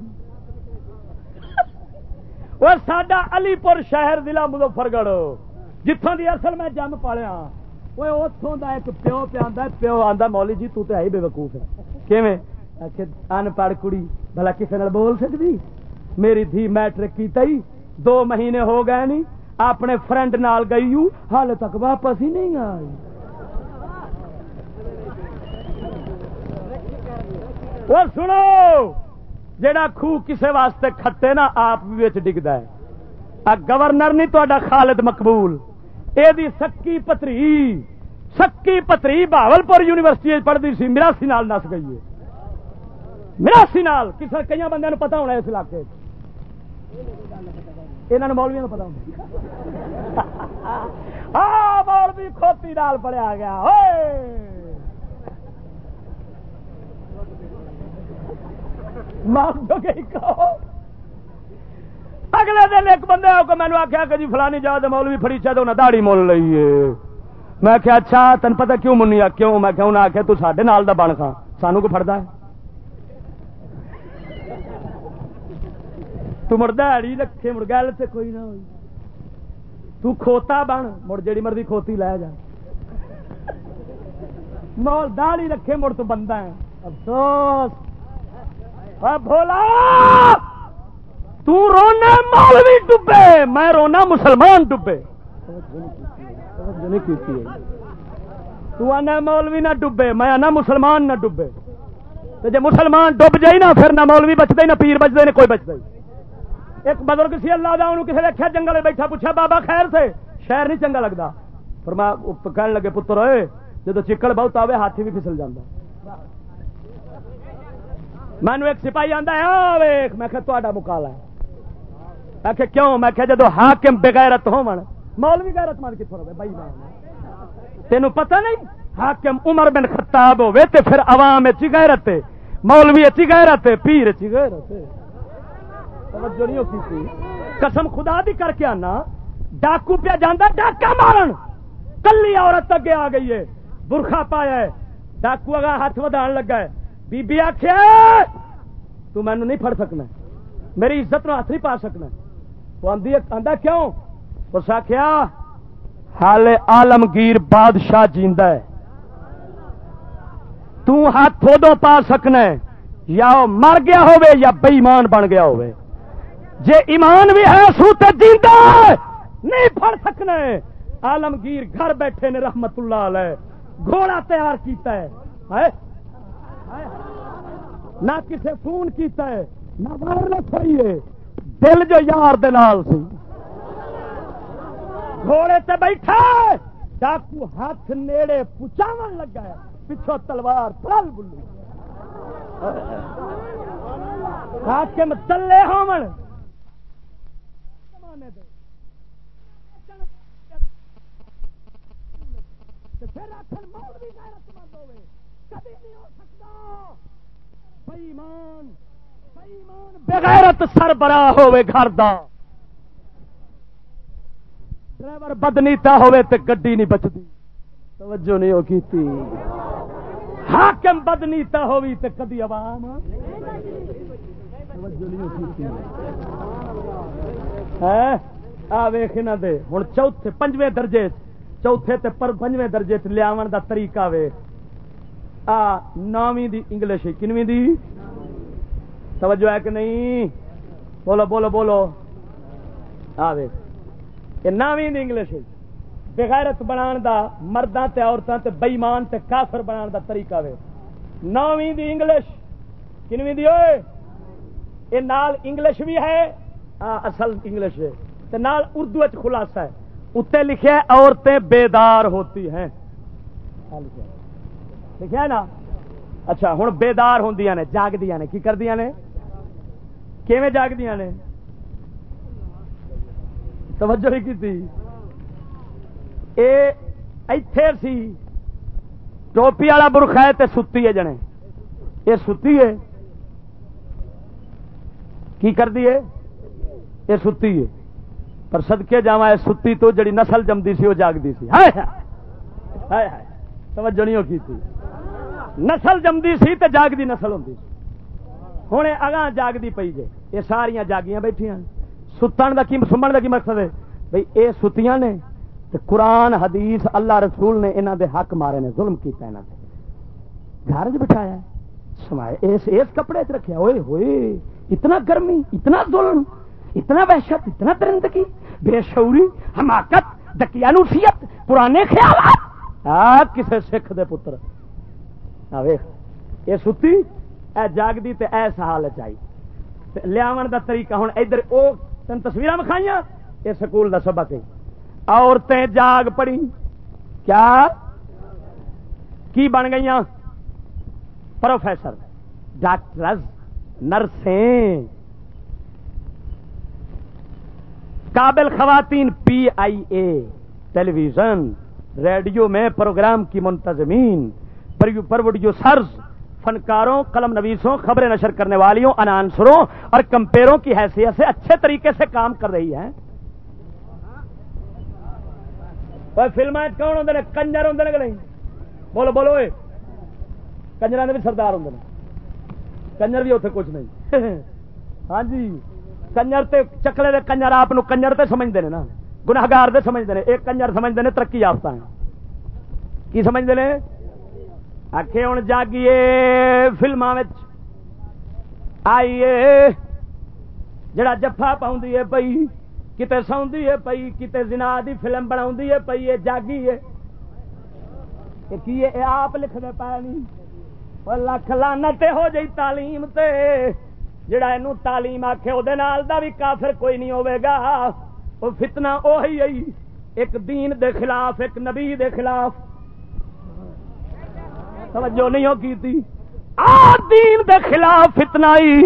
وہ سڈا علی پور شہر ضلع مظفر گڑھ جتوں کی اصل میں جم پالیا وہ اتوں کا ایک پیو پیا پیو آتا مولی جی تو ہے بے وقوف ہے۔ ان پڑھ کڑی، بھلا کسی نے بول سکتی میری دھی میٹرک کی تئی، دو مہینے ہو گئے نہیں اپنے فرینڈ نال گئی ہال تک واپس ہی نہیں آئی۔ وہ سنو، جیڑا خو کسے واسطے کھٹے نا، آپ بھی ڈگتا ہے۔ گورنر نہیں تا خالد مقبول یہ سکی پتری سکی پتری بہل پور یونیورسٹی پڑھتی سی مراسی نال نس گئی ہے۔ مراسی نال کسی کئی بندے پتا ہونا اس علاقے یہاں مولویا پتا ہونا۔ ہاں مولوی کھوتی نال پڑیا گیا، ہوئے۔ اگلے دن ایک بندے کو مینو آخیا کہ جی فلانی جا مولوی فری چاہ انہیں دہڑی مول لیے میں کیا اچھا تین پتا کیوں منی کیوں میں کیا انہیں آخیا تے نال دا بن کھا سانو کو فردا ہے۔ تو مڑ دہڑی رکھے مڑ گل سے کوئی نہ ہوئی۔ تو کھوتا بن، مڑ جیڑی مرضی کھوتی لے جا۔ مول دہڑی رکھے، مڑ تو بندہ ہے۔ افسوس۔ بولا رونا مولوی ڈبے، میں رونا مسلمان ڈبے۔ مولوی نہ ڈبے، میں آنا مسلمان نہ ڈبے۔ تو جی مسلمان ڈب جائی نا، پھر نہ مولوی بچتے نہ پیر بچتے نہ کوئی بچتا ایک بزرگ سی اللہ دا، انہوں کسی دیکھا جنگل بیٹھا، پوچھا، بابا خیر سے؟ شہر نہیں چنگا لگتا پر میں کہنے لگے، پتر ہوئے جب چکڑ بہت آئے ہاتھی بھی پھسل جاتا مینو ایک سپاہی آتا ہے میں تا مکالا ہے۔ میں کیوں؟ میں جدو حاکم بغیرت ہو مولوی غیرت مند کتوں رہے بھائی تینوں پتہ نہیں؟ حاکم عمر بن خطاب ہوے تے پھر عوام چی غیرت مولوی چی غیرت پیر چی غیرت توجہ نہیں ہوتی تھی۔ قسم خدا دی کر کے آنا، ڈاکو پیا جانا ڈاکا مارن۔ کلی عورت اگے آ گئی ہے، برخا پایا ہے۔ ڈاکو اگا ہاتھ ودان لگا ہے۔ بی بی آخیا تو مینو نہیں پڑ سکنا۔ میری عزت نو ہاتھ نہیں پا سکنا۔ وہ آدھا کیوں؟ اس آخیا حال آلمگیر بادشاہ جیندا ہے۔ تو ہاتھ ادو پا سکنا ہے۔ یا وہ مر گیا ہوئے یا بےمان بن گیا ہوئے جے ایمان بھی ہے، سو تے جیندا نہیں پڑ سکنا ہے۔ آلمگیر گھر بیٹھے نے رحمت اللہ علیہ، گھوڑا تیار کیتا ہے۔ نہ کسے فون کیتا ہے، نہ وائرلس ہوئی ہے۔ دل جو یار دال سی۔ گھوڑے تے بیٹھا ڈاکو ہاتھ نیڑے پچاو لگا ہے۔ پچھو تلوار پل بلو۔ حاکم تلے ہومن پھر آخر مول بھی غیرت مند ہوے کبھی نہیں ہو سکتا بےمان بےمان بغیرت سربراہ ہوے گھر دا۔ ڈرائیور بدنیتا ہوے تے گڈی نہیں بچتی توجہ نہیں ہو کیتی۔ حاکم بدنیتا ہوئی تے کدی عوام۔ توجہ نہیں ہو کیتی۔ ہے؟ آ ویکھ دے۔ ہن چوتھے، پنجویں درجے، چوتھے تے پر پنجویں درجے تے لیاون دا طریقہ وے۔ آ نویں دی انگلش کنویں دی؟ توجہ ہے کہ نہیں؟ بولو بولو بولو۔ آ یہ نویں دی انگلش بغیرت بنان دا مرداں تے عورتاں تے بےمان تے کافر بنان دا طریقہ وے نویں دی انگلش۔ کنویں دی ہوئے یہ نال انگلش بھی ہے۔ آ، اصل انگلش ہے۔ تے نال اردو وچ خلاصہ ہے۔ اتنے لکھے عورتیں بیدار ہوتی ہیں۔ لکھا نا؟ اچھا ہوں بیدار ہوں نے جاگ دیا نے، کی کر دیا نے؟ کیویں جاگ دیا نے؟ توجہ نہیں کی سی، ٹوپی والا برخا ہے تے ستی ہے جنے۔ یہ ستی ہے؟ کی کر دیے یہ ستی ہے۔ پر سدکے جا ستی تو جڑی نسل جمدی سی وہ جاگتی سی۔ توجہ نہیں کی تھی نسل جمدی سی تو جاگتی نسل ہوں ہوں اگاں جاگتی پی جے۔ یہ ساریا جاگیاں بیٹھیا ستن کا کی سمن کا کی مقصد ہے؟ بھائی یہ ستیاں نے تے قرآن، حدیث، اللہ رسول نے انہوں دے حق مارے نے ظلم کیا یہاں سے گھر چ بٹھایا سمائے اس اس کپڑے چ رکھا ہوئے ہوئے، اتنا گرمی، اتنا ظلم، اتنا وحشت، اتنا درندگی، بے شعوری، حماقت، دکیانوسیت، پرانے خیالات۔ کسے سکھ دے پتر۔ یہ ستی، اے جاگتی تے ایس حال چاہی لیا دا طریقہ ہوں ادھر وہ تین تصویر مکھائی یہ سکول دا سبق ہے۔ عورتیں جاگ پڑی۔ کیا؟ کی بن گئی پروفیسر ڈاکٹر نرسیں۔ قابل خواتین، P I A, tele radio میں پروگرام کی منتظمین۔ پروڈیوسرز فنکاروں، قلم نویسوں، خبریں نشر کرنے والیوں، انانسروں اور کمپیروں کی حیثیت سے اچھے طریقے سے کام کر رہی ہیں۔ فلم کون ہوں کنجر ہوں کہ نہیں؟ بولو بولو کنجر بھی سردار ہوں کنجر بھی اتنے کچھ نہیں۔ ہاں جی۔ کنجر تے چکلے دے کنجر آپ کنجر تے سمجھتے ہیں نا۔ گناگار دے سمجھتے ہیں ایک کنجر سمجھتے ہیں ترقی یافتہ ہیں۔ کی سمجھتے ہیں آخے ہوں جاگیے فلما آئیے۔ جڑا جفا پاؤں پئی، کتے سوندی ہے پئی، کتے زنا دی فلم بنا پئی ہے جاگی ہے؟ کی آپ لکھ دے پائے نہیں لکھ لانا ہو جائی تعلیم تے۔ جڑا یہ تعلیم آخے وہ بھی کافر کوئی نہیں ہوے گا۔ وہ فتنا وہی آئی ایک دین دے خلاف، ایک نبی دے خلاف۔ توجہ نہیں ہو کی دین دے خلاف فتنا ہی،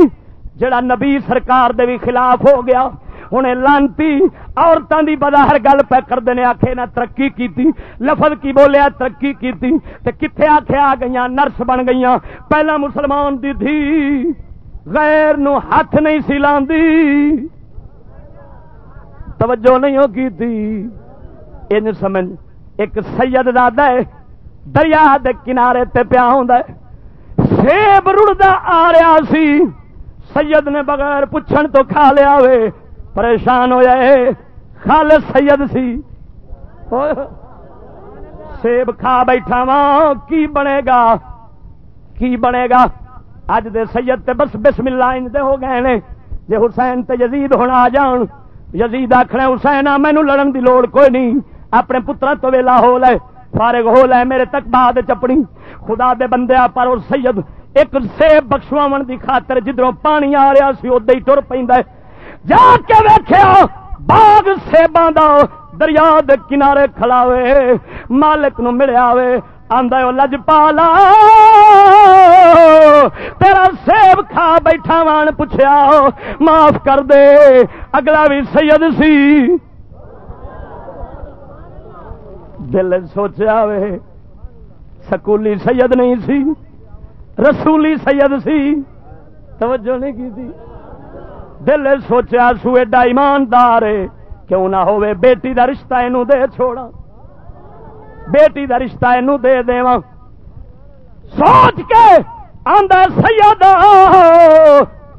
جڑا نبی سرکار دے بھی خلاف ہو گیا ہوں لانتی عورتوں کی بداہر گل پہ کرتے ہیں آخے نہ ترقی کی لفظ کی بولیا ترقی کی کتنے آخے آ گئی نرس بن گئی پہلا مسلمان دی تھی غیر نو ہاتھ نہیں سی لاندی۔ توجہ نہیں ہو کی تھی؟ ان سمجھ، ایک سید دادا ہے دریا دے کنارے تے پیا ہوں سیب رڑدا آ رہا سی۔ سید نے بغیر پوچھن تو کھا لیا وے۔ پریشان ہو جائے خال سید سی۔ سیب کھا بیٹھا وا کی بنے گا؟ کی بنے گا؟ اج دے سید تے بس بسم اللہ دے ہو گئے نے۔ جے حسین تے یزید ہونا آ جان۔ یزید آخنا حسین آ مینو لڑن دی لوڑ کوئی نہیں۔ اپنے پترا تو ویلا ہو لے فارغ ہو لے میرے تک بعد چپڑی۔ خدا دے بندے پر اور سید، ایک سیب بخشواو دی خاطر جدھروں پانی آ رہا سی ادے ہی تر پہ جا کے ویخیا باغ سیباں دا دریا دے کنارے کھڑاوے مالک نو ملیا وے آدھا لج پالا۔ تیرا سیب کھا بیٹھا وان پوچھا معاف کر دے، اگلا بھی سید سی۔ دل سوچا وے، سکولی سید نہیں سی، رسولی سید سی۔ توجہ نہیں کی تھی؟ دل سوچا سو ایڈا ایماندار کیوں نہ ہوئے بیٹی دا رشتہ اینو دے چھوڑا بیٹی دا رشتہ اینو دے دے سوچ کے آندا سید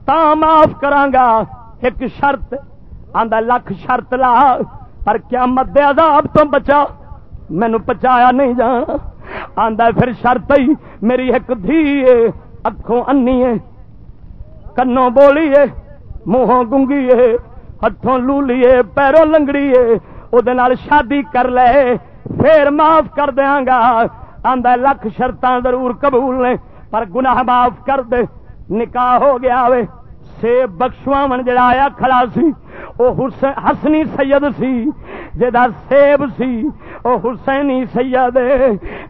تا معاف کرانگا ایک شرط، آندا لکھ شرط لا۔ پر کیا مد عذاب تو بچا مینو پچایا نہیں جانا آندا پھر شرط ہی میری ایک دھی اکھوں انی ہے کنوں بولی ہے، منہوں گنگی ہے ہاتھوں لولی ہے، پیروں لنگڑی ہے۔ وہ شادی کر لے، پھر معاف کر دیا گا آندا لکھ شرط ضرور قبول نے، پر گناہ معاف کر دے، نکاح ہو گیا وے۔ سے من جڑا آیا کھڑا سی، او حسنی سید سی جا سیب سی، او حسینی سید،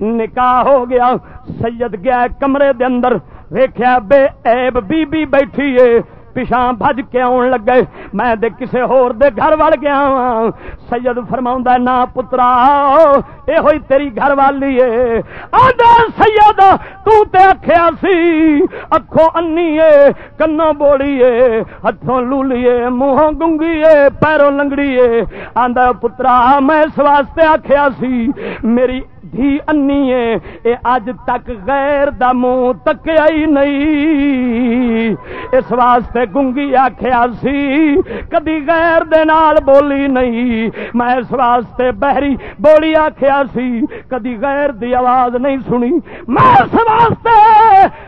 نکاح ہو گیا، سید گیا کمرے دے اندر ویخیا بے ایب بی بی بیٹھی ہے پچھا بج کے آن لگے۔ میں دے کسے ہور دے گھر وڑ گیا وا سید فرما نا پترا یہ ہوئی تیری گھر والی ہے آدھا سید، تو تے آخیا سی۔ اکھوں انی ہے کنوں بوڑی ہے ہاتھوں لولی ہے منہوں گنگی ہے پیروں لنگڑی ہے آدھا پترا، میں اس واسطے آخیا سی، میری دھی انی ہے اے اج تک غیر دا منہ تکیا ہی نہیں۔ اس واسطے گنگی آخیا سی، کدی غیر دے نال بولی نہیں۔ میں اس واسطے بہری بولی آخیا سی، کدی غیر دی آواز نہیں سنی۔ میں اس واسطے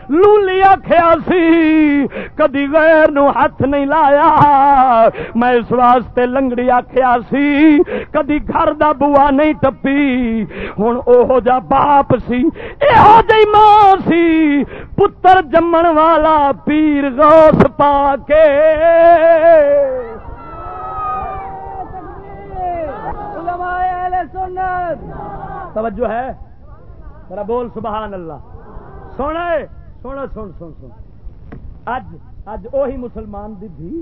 لولی آخیا سی، کدی غیر نو ہاتھ نہیں لایا۔ میں اس واسطے لنگڑی آخیا سی، کدی گھر دا بوا نہیں ٹپی۔ ہوں او جا باپ سی یہو جی ماں سی پتر جمن والا پیر غوث پا کے توجہ ہے ذرا بول سبحان اللہ سونا سونا سن سن سن اج اج اوہی مسلمان دی بھی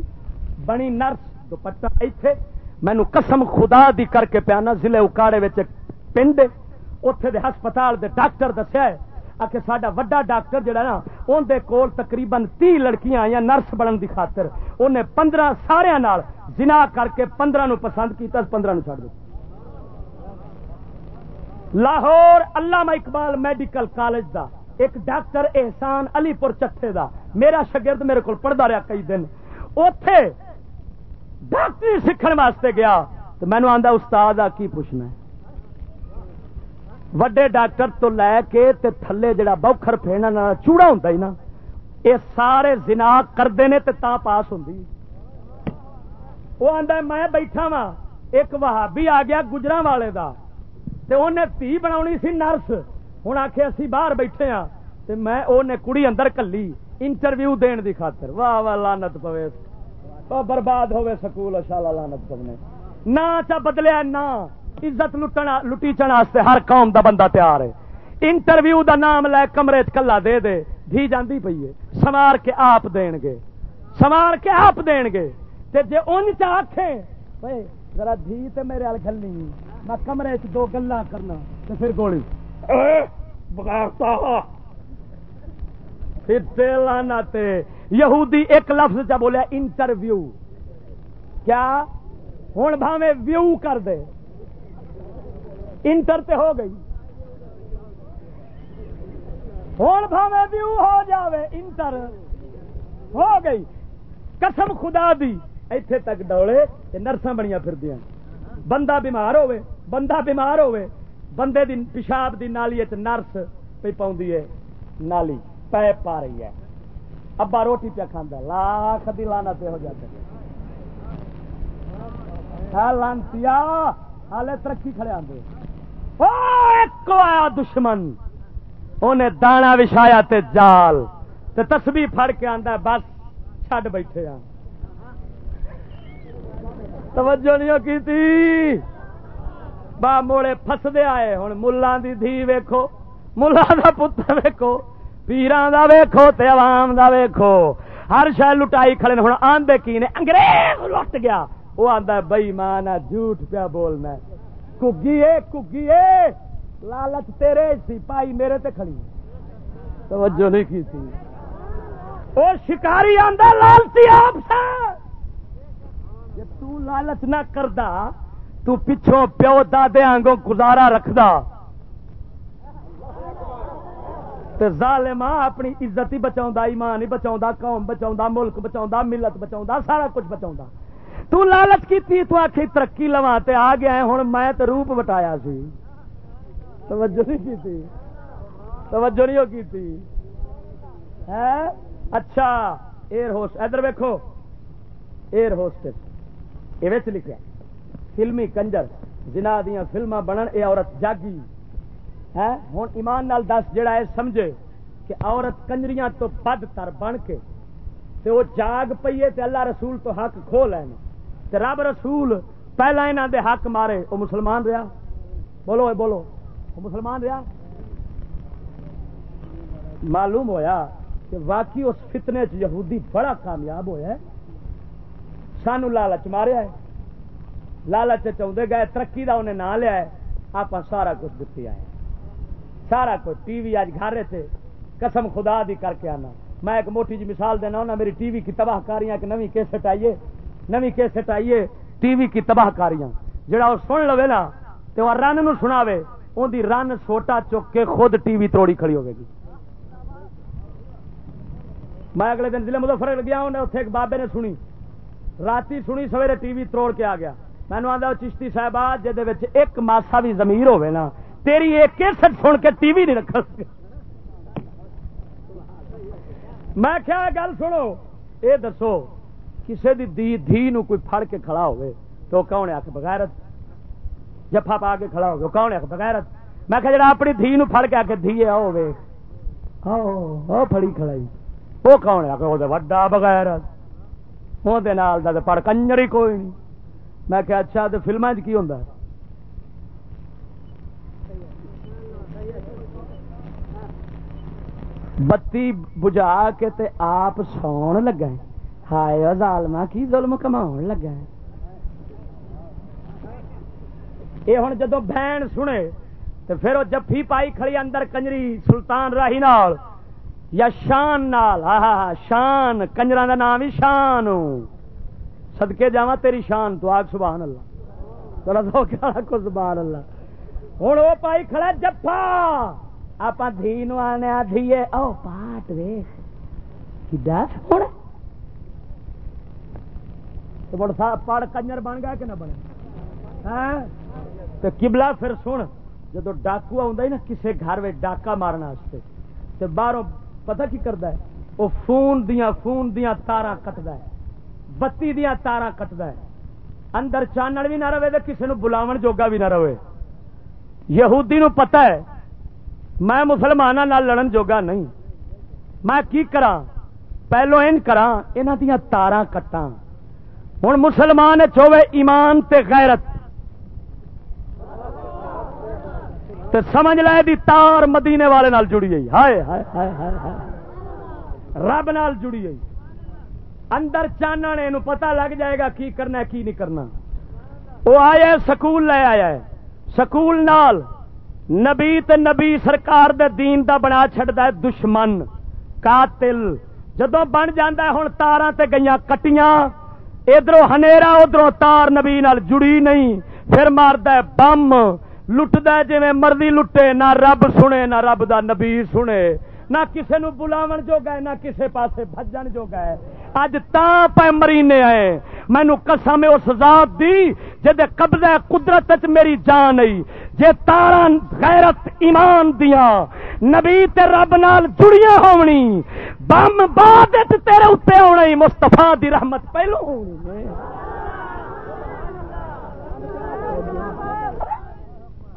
بنی نرس دوپٹا ایتھے مینو قسم خدا دی کر کے پیانا ضلع اکاڑے پنڈ اتے دے ہسپتال دے ڈاکٹر دسیا ہے، آ کے وا ڈاکٹر جہا نا اندر کول تقریباً تی لڑکیاں آئی نرس بننے کی خاطر۔ انہیں پندرہ سارا جنا کر کے پندرہ نو پسند کیا پندرہ نو چڑھ دیا لاہور علامہ اقبال میڈیکل کالج دا، ایک ڈاکٹر احسان علی پور چٹے دا۔ میرا شگرد میرے کو پڑھتا رہا کئی دن۔ اتے ڈاکٹری سیکھنے واسطے گیا۔ تو مینو آتا استاد آ، کی پوچھنا ہے؟ وڈے ڈاکٹر تو لے کے تے تھلے جڑا بوکھر پھیرنا چوڑا ہوں ہی نا۔ یہ سارے زنا کرتے ہیں تا پاس ہوں وہ آتا میں بیٹھا وا ایک وہابی آ گیا گجرا والے کا انہیں تھی بنا سی نرس۔ ہوں آخ اسی باہر بیٹھے ہاں۔ تے میں انہیں کڑی اندر کلی انٹرویو دین دی خاطر۔ واہ واہ لانت پوے۔ برباد ہوے سکول شالا لانت پونے۔ نہ چا بدلیا نہ عزت لٹی واسطے ہر قوم دا بندہ تیار ہے۔ انٹرویو دا نام لے کمرے کلا دے دے دھی جاندی پئی ہے۔ سوار کے آپ دین گے۔ سوار کے آپ دین گے۔ تے جے ان چاہے ذرا دھی تے میرے ال گلنی میں کمرے چ دو گلا کرنا تے پھر گولی۔ پھر لانا تے یہودی ایک لفظ چا بولیا انٹرویو۔ کیا؟ ہوں بھاوے ویو کر دے۔ انٹر تے ہو گئی۔ ہوں بھاوے ویو ہو جاوے، انٹر ہو گئی۔ قسم خدا دی، ایتھے تک ڈولے نرساں بنیا پھر دیا بندہ بیمار ہوئے بندہ بیمار ہوئے بندے دی پیشاب دی نالی نرس پہ پاؤں ہے، نالی پیپ پا رہی ہے۔ ابا روٹی پہ کھانا لاکھ دی لانا پہ ہو جاتے ہاں، لانتی ہالے ترقی کھڑے آدھے آیا دشمن۔ انہیں دانا وچھایا تے جال۔ تو تسبی پھڑ کے آتا بس چھڈ بیٹھے آ توجہ نہیں کی تھی با موڑے فسدے آئے۔ ہوں ملان دی دھی ویکھو۔ ملا دا پتر ویکھو۔ پیران دا ویکھو تے عوام دا ویکھو۔ ہر شہ لٹائی کھڑے ہوں آندے کی نے؟ انگریز لٹ گیا۔ وہ آندا بئی مان جھوٹ پیا بولنا کگی اے کگی لالچ تیرے سی پائی میرے تے کھڑی توجہ نہیں کی تھی۔ وہ شکاری آندا، لالچی آپ سے۔ تو لالچ نہ کردا، تو پچھوں پیو دادے آنگوں گزارا رکھدا۔ تے ظالما اپنی عزت ہی بچاؤں ایمان ہی بچاؤں قوم بچاؤں ملک بچاؤں ملت بچاؤں سارا کچھ بچاؤں تو لالچ کی تو آخی ترقی لوا تے آ گیا ہوں میں تو روپ بٹایا سی۔ توجہ نہیں کی تھی توجہ نہیں کی تھی اچھا ایئر ہوسٹ ادھر ویکو ایئر ہوسٹ یہ لکھا فلمی کنجر۔ جنا دیا فلما بنن، اے عورت جاگی۔ ہے؟ ہوں ایمان نال دس جڑا ہے، سمجھے کہ عورت کنجریاں تو بد تر بن کے تے وہ جاگ پیے تے اللہ رسول تو حق کھو لے رب رسول پہلا یہاں دے حق مارے، وہ مسلمان رہا؟ بولو بولو، وہ مسلمان رہا؟ معلوم ہویا کہ واقعی اس فتنے چ یہودی بڑا کامیاب ہوا ہے۔ سانو لالچ ماریا ہے۔ لالچ چاہتے گئے، ترقی کا انہیں نہ لیا ہے۔ آپ سارا کچھ دتی آئے سارا کچھ ٹی وی آج گھر تھے۔ قسم خدا دی کر کے آنا۔ میں ایک موٹی جی مثال دینا ہونا میری ٹی وی کی تباہ کاریاں کہ نوی کیسٹ آئیے۔ نوی کیسٹ آئیے ٹی وی کی تباہ کاریاں۔ جڑا وہ سن لو نا تو وہ رن نو سناوے ان دی رن سوٹا چک کے خود ٹی وی توڑی کھڑی ہوگی۔ میں اگلے دن ضلع مظفر گیا اتنے ایک بابے نے سنی۔ رات سنی، سویرے ٹی وی توڑ کے آ گیا۔ مینو آدھا چشتی صاحب جہد ایک ماسا بھی زمیر ہوے نا، تیری ایک کیسٹ سن کے ٹی وی نہیں رکھ میں کیا گل سنو، اے دسو کسی دی دی دھی نو کوئی پھڑ کے کھڑا ہوئے تو کون آخ بغیرت؟ جفا پا کے کھڑا ہوگا کون آخ بغیرت؟ میں کہ جڑا اپنی دھی نو پھڑ کے آ کے دھی آؤ وے آؤ پھڑی کھڑائی۔ وہ کون آ کے وڈا بغیرت۔ وہ پڑ کنجر ہی کوئی نہیں۔ میں کہ اچھا تو فلمیں کی ہوں بتی بجا کے تے آپ سون لگا ہائے ظالما کی ظلم کما لگا یہ ہوں جدو بہن سنے تو پھر وہ جفی پائی کھڑی اندر کنجری سلطان راہی نال، یا شان نال ہاں شان کنجر کا نام ہی شان سدکے جا تیری شان تو، آگ سبحان اللہ۔ تھوڑا سو کو سبحان اللہ۔ ہوں وہ پائی کھڑا جفا آپ دھی نو آنے دھیے او پاٹ ویخ سونا پڑ کنجر بن گیا کہ نہ بنے؟ ہاں؟ تو کبلا پھر سن، جدو ڈاکو آ کسی گھر میں ڈاکا مارنے تو باہروں پتا کی کرتا ہے؟ وہ فون دیا فون دیا تارا کٹد بتی دیا تارا کٹد اندر چانن بھی نہ رہے تو کسی نے بلاو جوگا بھی نہ رہے۔ یہودی نو پتہ ہے، میں مسلمانوں لڑن جوگا نہیں۔ میں کی کرا پہلو ان کرا یہاں دیا تارا کٹا ہوں مسلمان چوے ایمان تے غیرت۔ تے سمجھ لے دی تار مدینے والے نال جڑی گئی ہائے ہائے ہائے ہائے رب نال جڑی گئی اندر چانن یہ پتا لگ جائے گا کی کرنا کی نہیں کرنا۔ وہ آیا سکول لے آیا ہے۔ سکول نال نبی تے نبی سرکار دے دین دا بنا چڈتا ہے دشمن، قاتل۔ جدو بن جانا ہوں تارا تے گئی کٹیاں۔ ادھر ہنیرا ادھر تار نبی نال جڑی نہیں۔ پھر مارد بم لٹد جی مرضی لٹے، نہ رب سنے، نہ رب دا نبی سنے۔ نہ کسے نو بلاون جو گئے نہ کسے پاسے بھجن جو گئے اج تا پہ مرینے آئے مینو قسم اس ذات دی جے قبضہ قدرت میری جان آئی۔ جے تارا غیرت ایمان دیا نبی تے رب نال جڑیاں ہونی، بم بعد تیرے اتنے آنا مستفا دی رحمت پہلو ہونی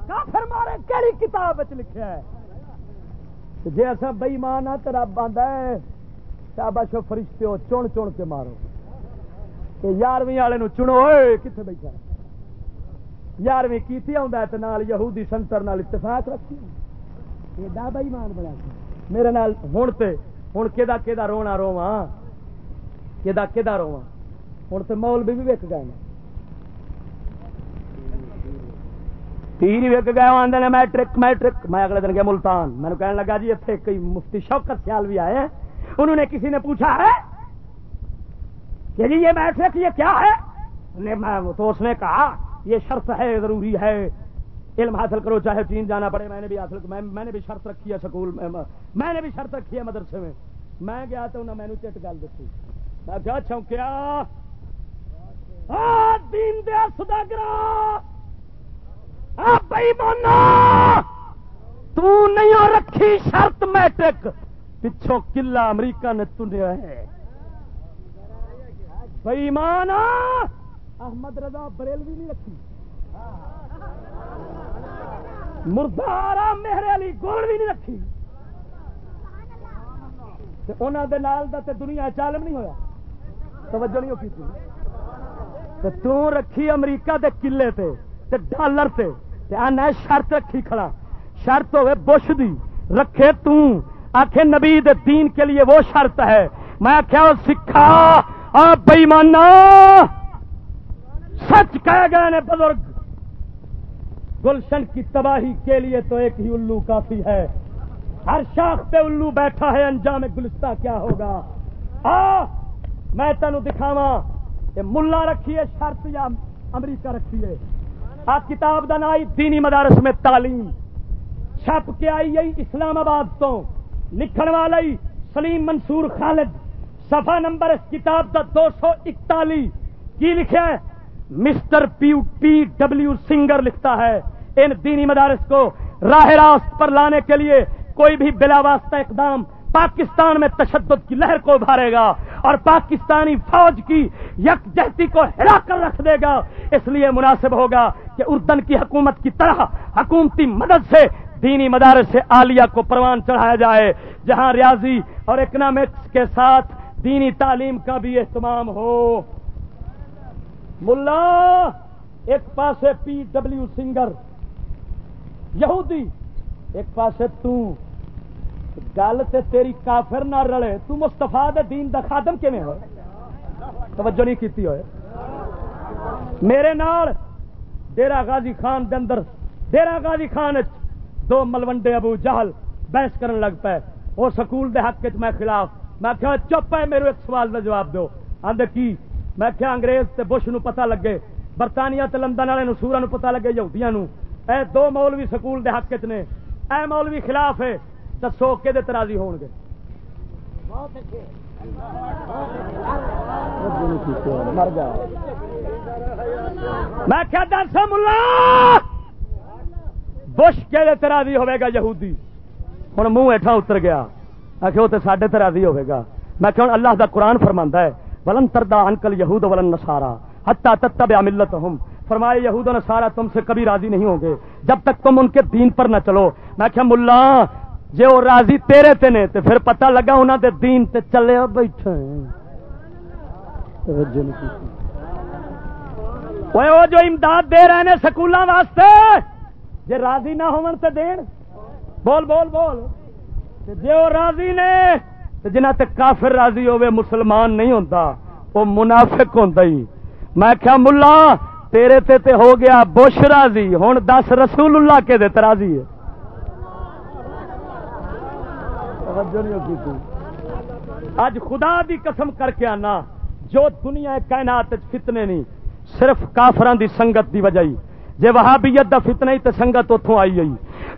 کافر مارے، کیڑی کتاب لکھا ہے؟ جی اصا بئیمان ہاں تو رب آتا ہے شاباش فرشتے ہو چون چون کے مارو۔ کہ یارویں والے چنو کتنے بیٹھا یارویں کی نال یہودی سنتر اتفاق رکھی ایڈا بھائی بڑا میرے نال ہوں تے ہوں کہ رونا رواں کہ رواں ہوں تو مول بھی وک گئے تیر وک گئے آدھے میٹرک میٹرک۔ میں اگلے دن گیا ملتان۔ میں کہنے لگا جی اتنے کئی مفتی شوکت سیال بھی آئے ہیں۔ انہوں نے کسی نے پوچھا ہے کہ جی یہ میٹرک یہ کیا ہے؟ تو اس نے کہا، یہ شرط ہے، ضروری ہے۔ علم حاصل کرو، چاہے چین جانا پڑے، میں نے بھی حاصل میں نے بھی شرط رکھی ہے سکول میں نے بھی شرط رکھی ہے مدرسے میں۔ میں گیا تو انہیں مینو چٹ گل دیتی میں کیا چونکیا دین دیا سداگر تو نہیں رکھی شرط میٹرک۔ پچھوں کلا امریکہ نے تنیا ہے۔ بئی مان احمد رضا بریل بھی نہیں رکھی۔ مردارا میرے علی گول بھی نہیں رکھی۔ انہوں دے نال دا تے دنیا چالم نہیں ہویا۔ توجہ نہیں ہوئی تھی۔ تو رکھی امریکہ دے قلعے تے تے ڈالر تے۔ تے آنا شرط رکھی کھڑا۔ شرط ہوئے بش دی۔ رکھے تو آخے نبی دے دین کے لیے وہ شرط ہے۔ میں آخیا سکھا۔ آپ بےمانا سچ کہہ گئے نے بزرگ۔ گلشن کی تباہی کے لیے تو ایک ہی الو کافی ہے۔ ہر شاخ پہ الو بیٹھا ہے، انجام گلستہ کیا ہوگا؟ آ، میں تینوں دکھاوا کہ ملا رکھیے، شرط یا امریکہ رکھیے۔ آ کتاب دا نائی دینی مدارس میں تعلیم۔ چھپ کے آئی گئی اسلام آباد تو۔ لکھن والا سلیم منصور خالد۔ سفا نمبر اس کتاب کا دو سو اکتالیس۔ کی لکھے؟ Mister P P W Singer لکھتا ہے ان دینی مدارس کو راہ راست پر لانے کے لیے کوئی بھی بلا واسطہ اقدام پاکستان میں تشدد کی لہر کو ابھارے گا اور پاکستانی فوج کی یکجہتی کو ہرا کر رکھ دے گا۔ اس لیے مناسب ہوگا کہ اردن کی حکومت کی طرح حکومتی مدد سے دینی مدارس سے عالیہ کو پروان چڑھایا جائے، جہاں ریاضی اور اکنامکس کے ساتھ دینی تعلیم کا بھی اہتمام ہو۔ ملا، ایک پاسے پی ڈبلو سنگر، یہودی، ایک پاسے تو، گل تے تیری کافر نہ رلے، تو مستفا دین دا خادم کیویں ہو توجہ نہیں کیتی ہوئے۔ میرے نال ڈیرا غازی خان دے اندر ڈیرا غازی خان دو ملوڈے ابو جہل بحث کرن لگ پے وہ سکول دے حق میں خلاف، میں کیا چپ ہے، میرے ایک سوال کا جواب دو آدھے کی؟ میں کیا انگریز تے بش نو پتہ لگے، برطانیہ تے لندن والے سورا نو پتہ لگے، یہودیاں نو۔ اے دو مولوی سکول دے حق نے۔ اے مولوی خلاف ہے دسو کہ ترازی ہون گے میں کیا دس ملا! بش کہ ترازی ہوے گا یہودی۔ ہوں منہ ایٹھا اتر گیا۔ آخر وہ تو سڈے ترازی ہوے گا۔ میں کہ اللہ دا قرآن فرما ہے۔ ولن تردا انکل یہود ولن نسارا ہتا تب ملت ہوں فرمائے یہود و نسارا تم سے کبھی راضی نہیں ہوں گے۔ جب تک تم ان کے دین پر نہ چلو۔ میں کیا ملا جی وہ راضی تیرے تے نے تو پھر پتہ لگا انہوں دے دین تے چلے بیٹھے وہ جو امداد دے رہے ہیں سکولوں واسطے جی راضی نہ ہون تے دین۔ بول بول بول۔ جی وہ راضی نے جنہ تک کافر راضی ہوے مسلمان نہیں ہوتا وہ منافق ہوتا ہی۔ میں کیا ملا، تیرے تے تے ہو گیا بش راضی ہوں دس رسول اللہ کے دے راضی ہے۔ اج خدا دی قسم کر کے آنا، جو دنیا کائنات فتنے نہیں، صرف کافران دی سنگت دی وجہ جی وہابیت دا فتنے ہی تے سنگت اتوں آئی گئی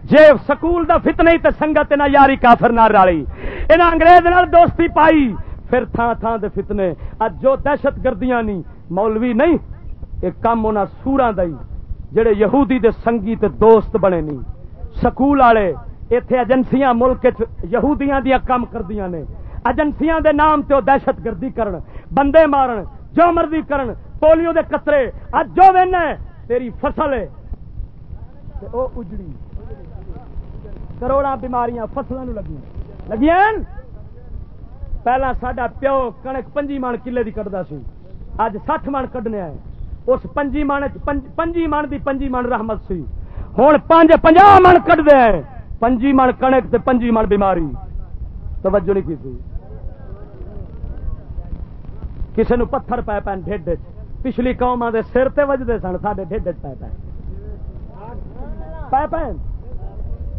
جے سکول دا فتنے تے سنگت نہ یاری کافر نہ رالی۔ انہاں انگریز نال دوستی پائی۔ پھر تھان تھان دے فتنے۔ اج جو دہشت گردیاں نہیں مولوی نہیں، ایک کام ہونا سورا دئی جڑے یہودی دے سنگی تے دوست بنے نہیں سکول والے ایتھے ایجنسیاں ملک یہودیاں دیا کام کردیاں نے۔ ایجنسیاں دے نام تے دہشت گردی کرن، بندے مارن، جو مرضی کرن، پولیو دے قطرے۔ اج جو وینا تیری فصل ہے۔ او اجڑی۔ کروڑا بیماریاں فصلوں لگی لگی پہلا ساڈا پیو کنک پنجی من کلے کی کٹتا سی اج سٹھ من کڈنے آئے اس پنجی من پنجی من دی پنجی من رحمت سی ہوں پانچ پنجا من کٹ دے پنجی من کنک تے پنجی من بیماری توجہ نہیں کی کسی نو پتھر پائے پین ڈیڈ پچھلی قوم دے سر تے وجدے سن سارے ڈیڈ پائے پین پائے پین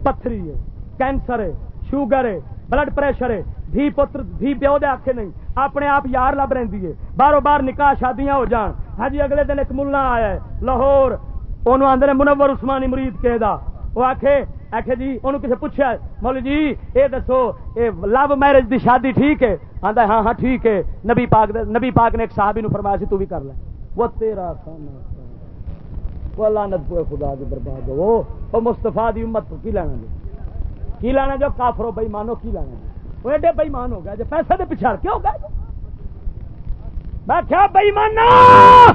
پتھری ہے کینسر ہے شوگر ہے بلڈ پریشر ہے۔ دھی پتر، دھی پیو دے آخے نہیں، اپنے آپ یار لب رہی ہے۔ باہروں باہر نکاح شادیاں ہو جان۔ ہاں جی اگلے دن ایک ملا آیا ہے، لاہور۔ انہوں آدھے منور عثمانی مرید کہ وہ آخے آخے جی انہوں کسی پوچھا مول جی یہ دسو یہ لو میرج دی شادی ٹھیک ہے؟ آتا ہاں ہاں ٹھیک ہے۔ نبی پاک نبی پاک نے ایک صحابی نو فرمایا سی، تو بھی کر لے۔ وہ تیرا وہ لانت پورے خدا کی برباد ہو۔ وہ مستفا دی امت کو کی لینا جی کی لینا جو کافرو بئی مانو کی لینا جی وہ ایڈے بئی ہو گیا جو پیسے دے پچھاڑ کیوں گیا جو میں کیا بئی مانا ہاں؟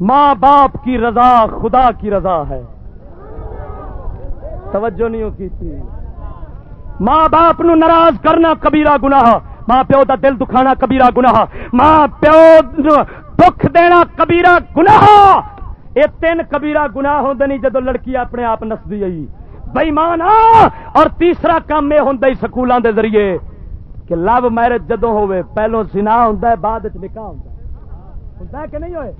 ماں باپ کی رضا خدا کی رضا ہے۔ توجہ نہیں کی تھی۔ ماں باپ نو ناراض کرنا کبیرا گناہ۔ ماں پیو دا دل دکھانا کبیرا گناہ۔ ماں پیو دکھ دینا کبیرا گناہ۔ یہ تین کبیرا گناہ ہوں نہیں جدو لڑکی اپنے آپ نسدی آئی۔ بئی اور تیسرا کام یہ ہوں سکولوں دے ذریعے کہ لو میرج جدو ہوئے پہلو سنا ہوں بعد نکاح ہوں کہ نہیں ہوئے؟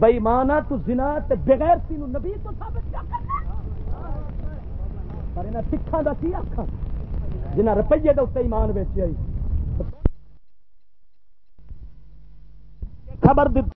بئی مانا تو زنا تے بغیر تینو نبی تو ثابت کیا کرنا سکھان کا کی آخا جنہ روپیے کے اتنے ایمان ویچ آئی۔ خبر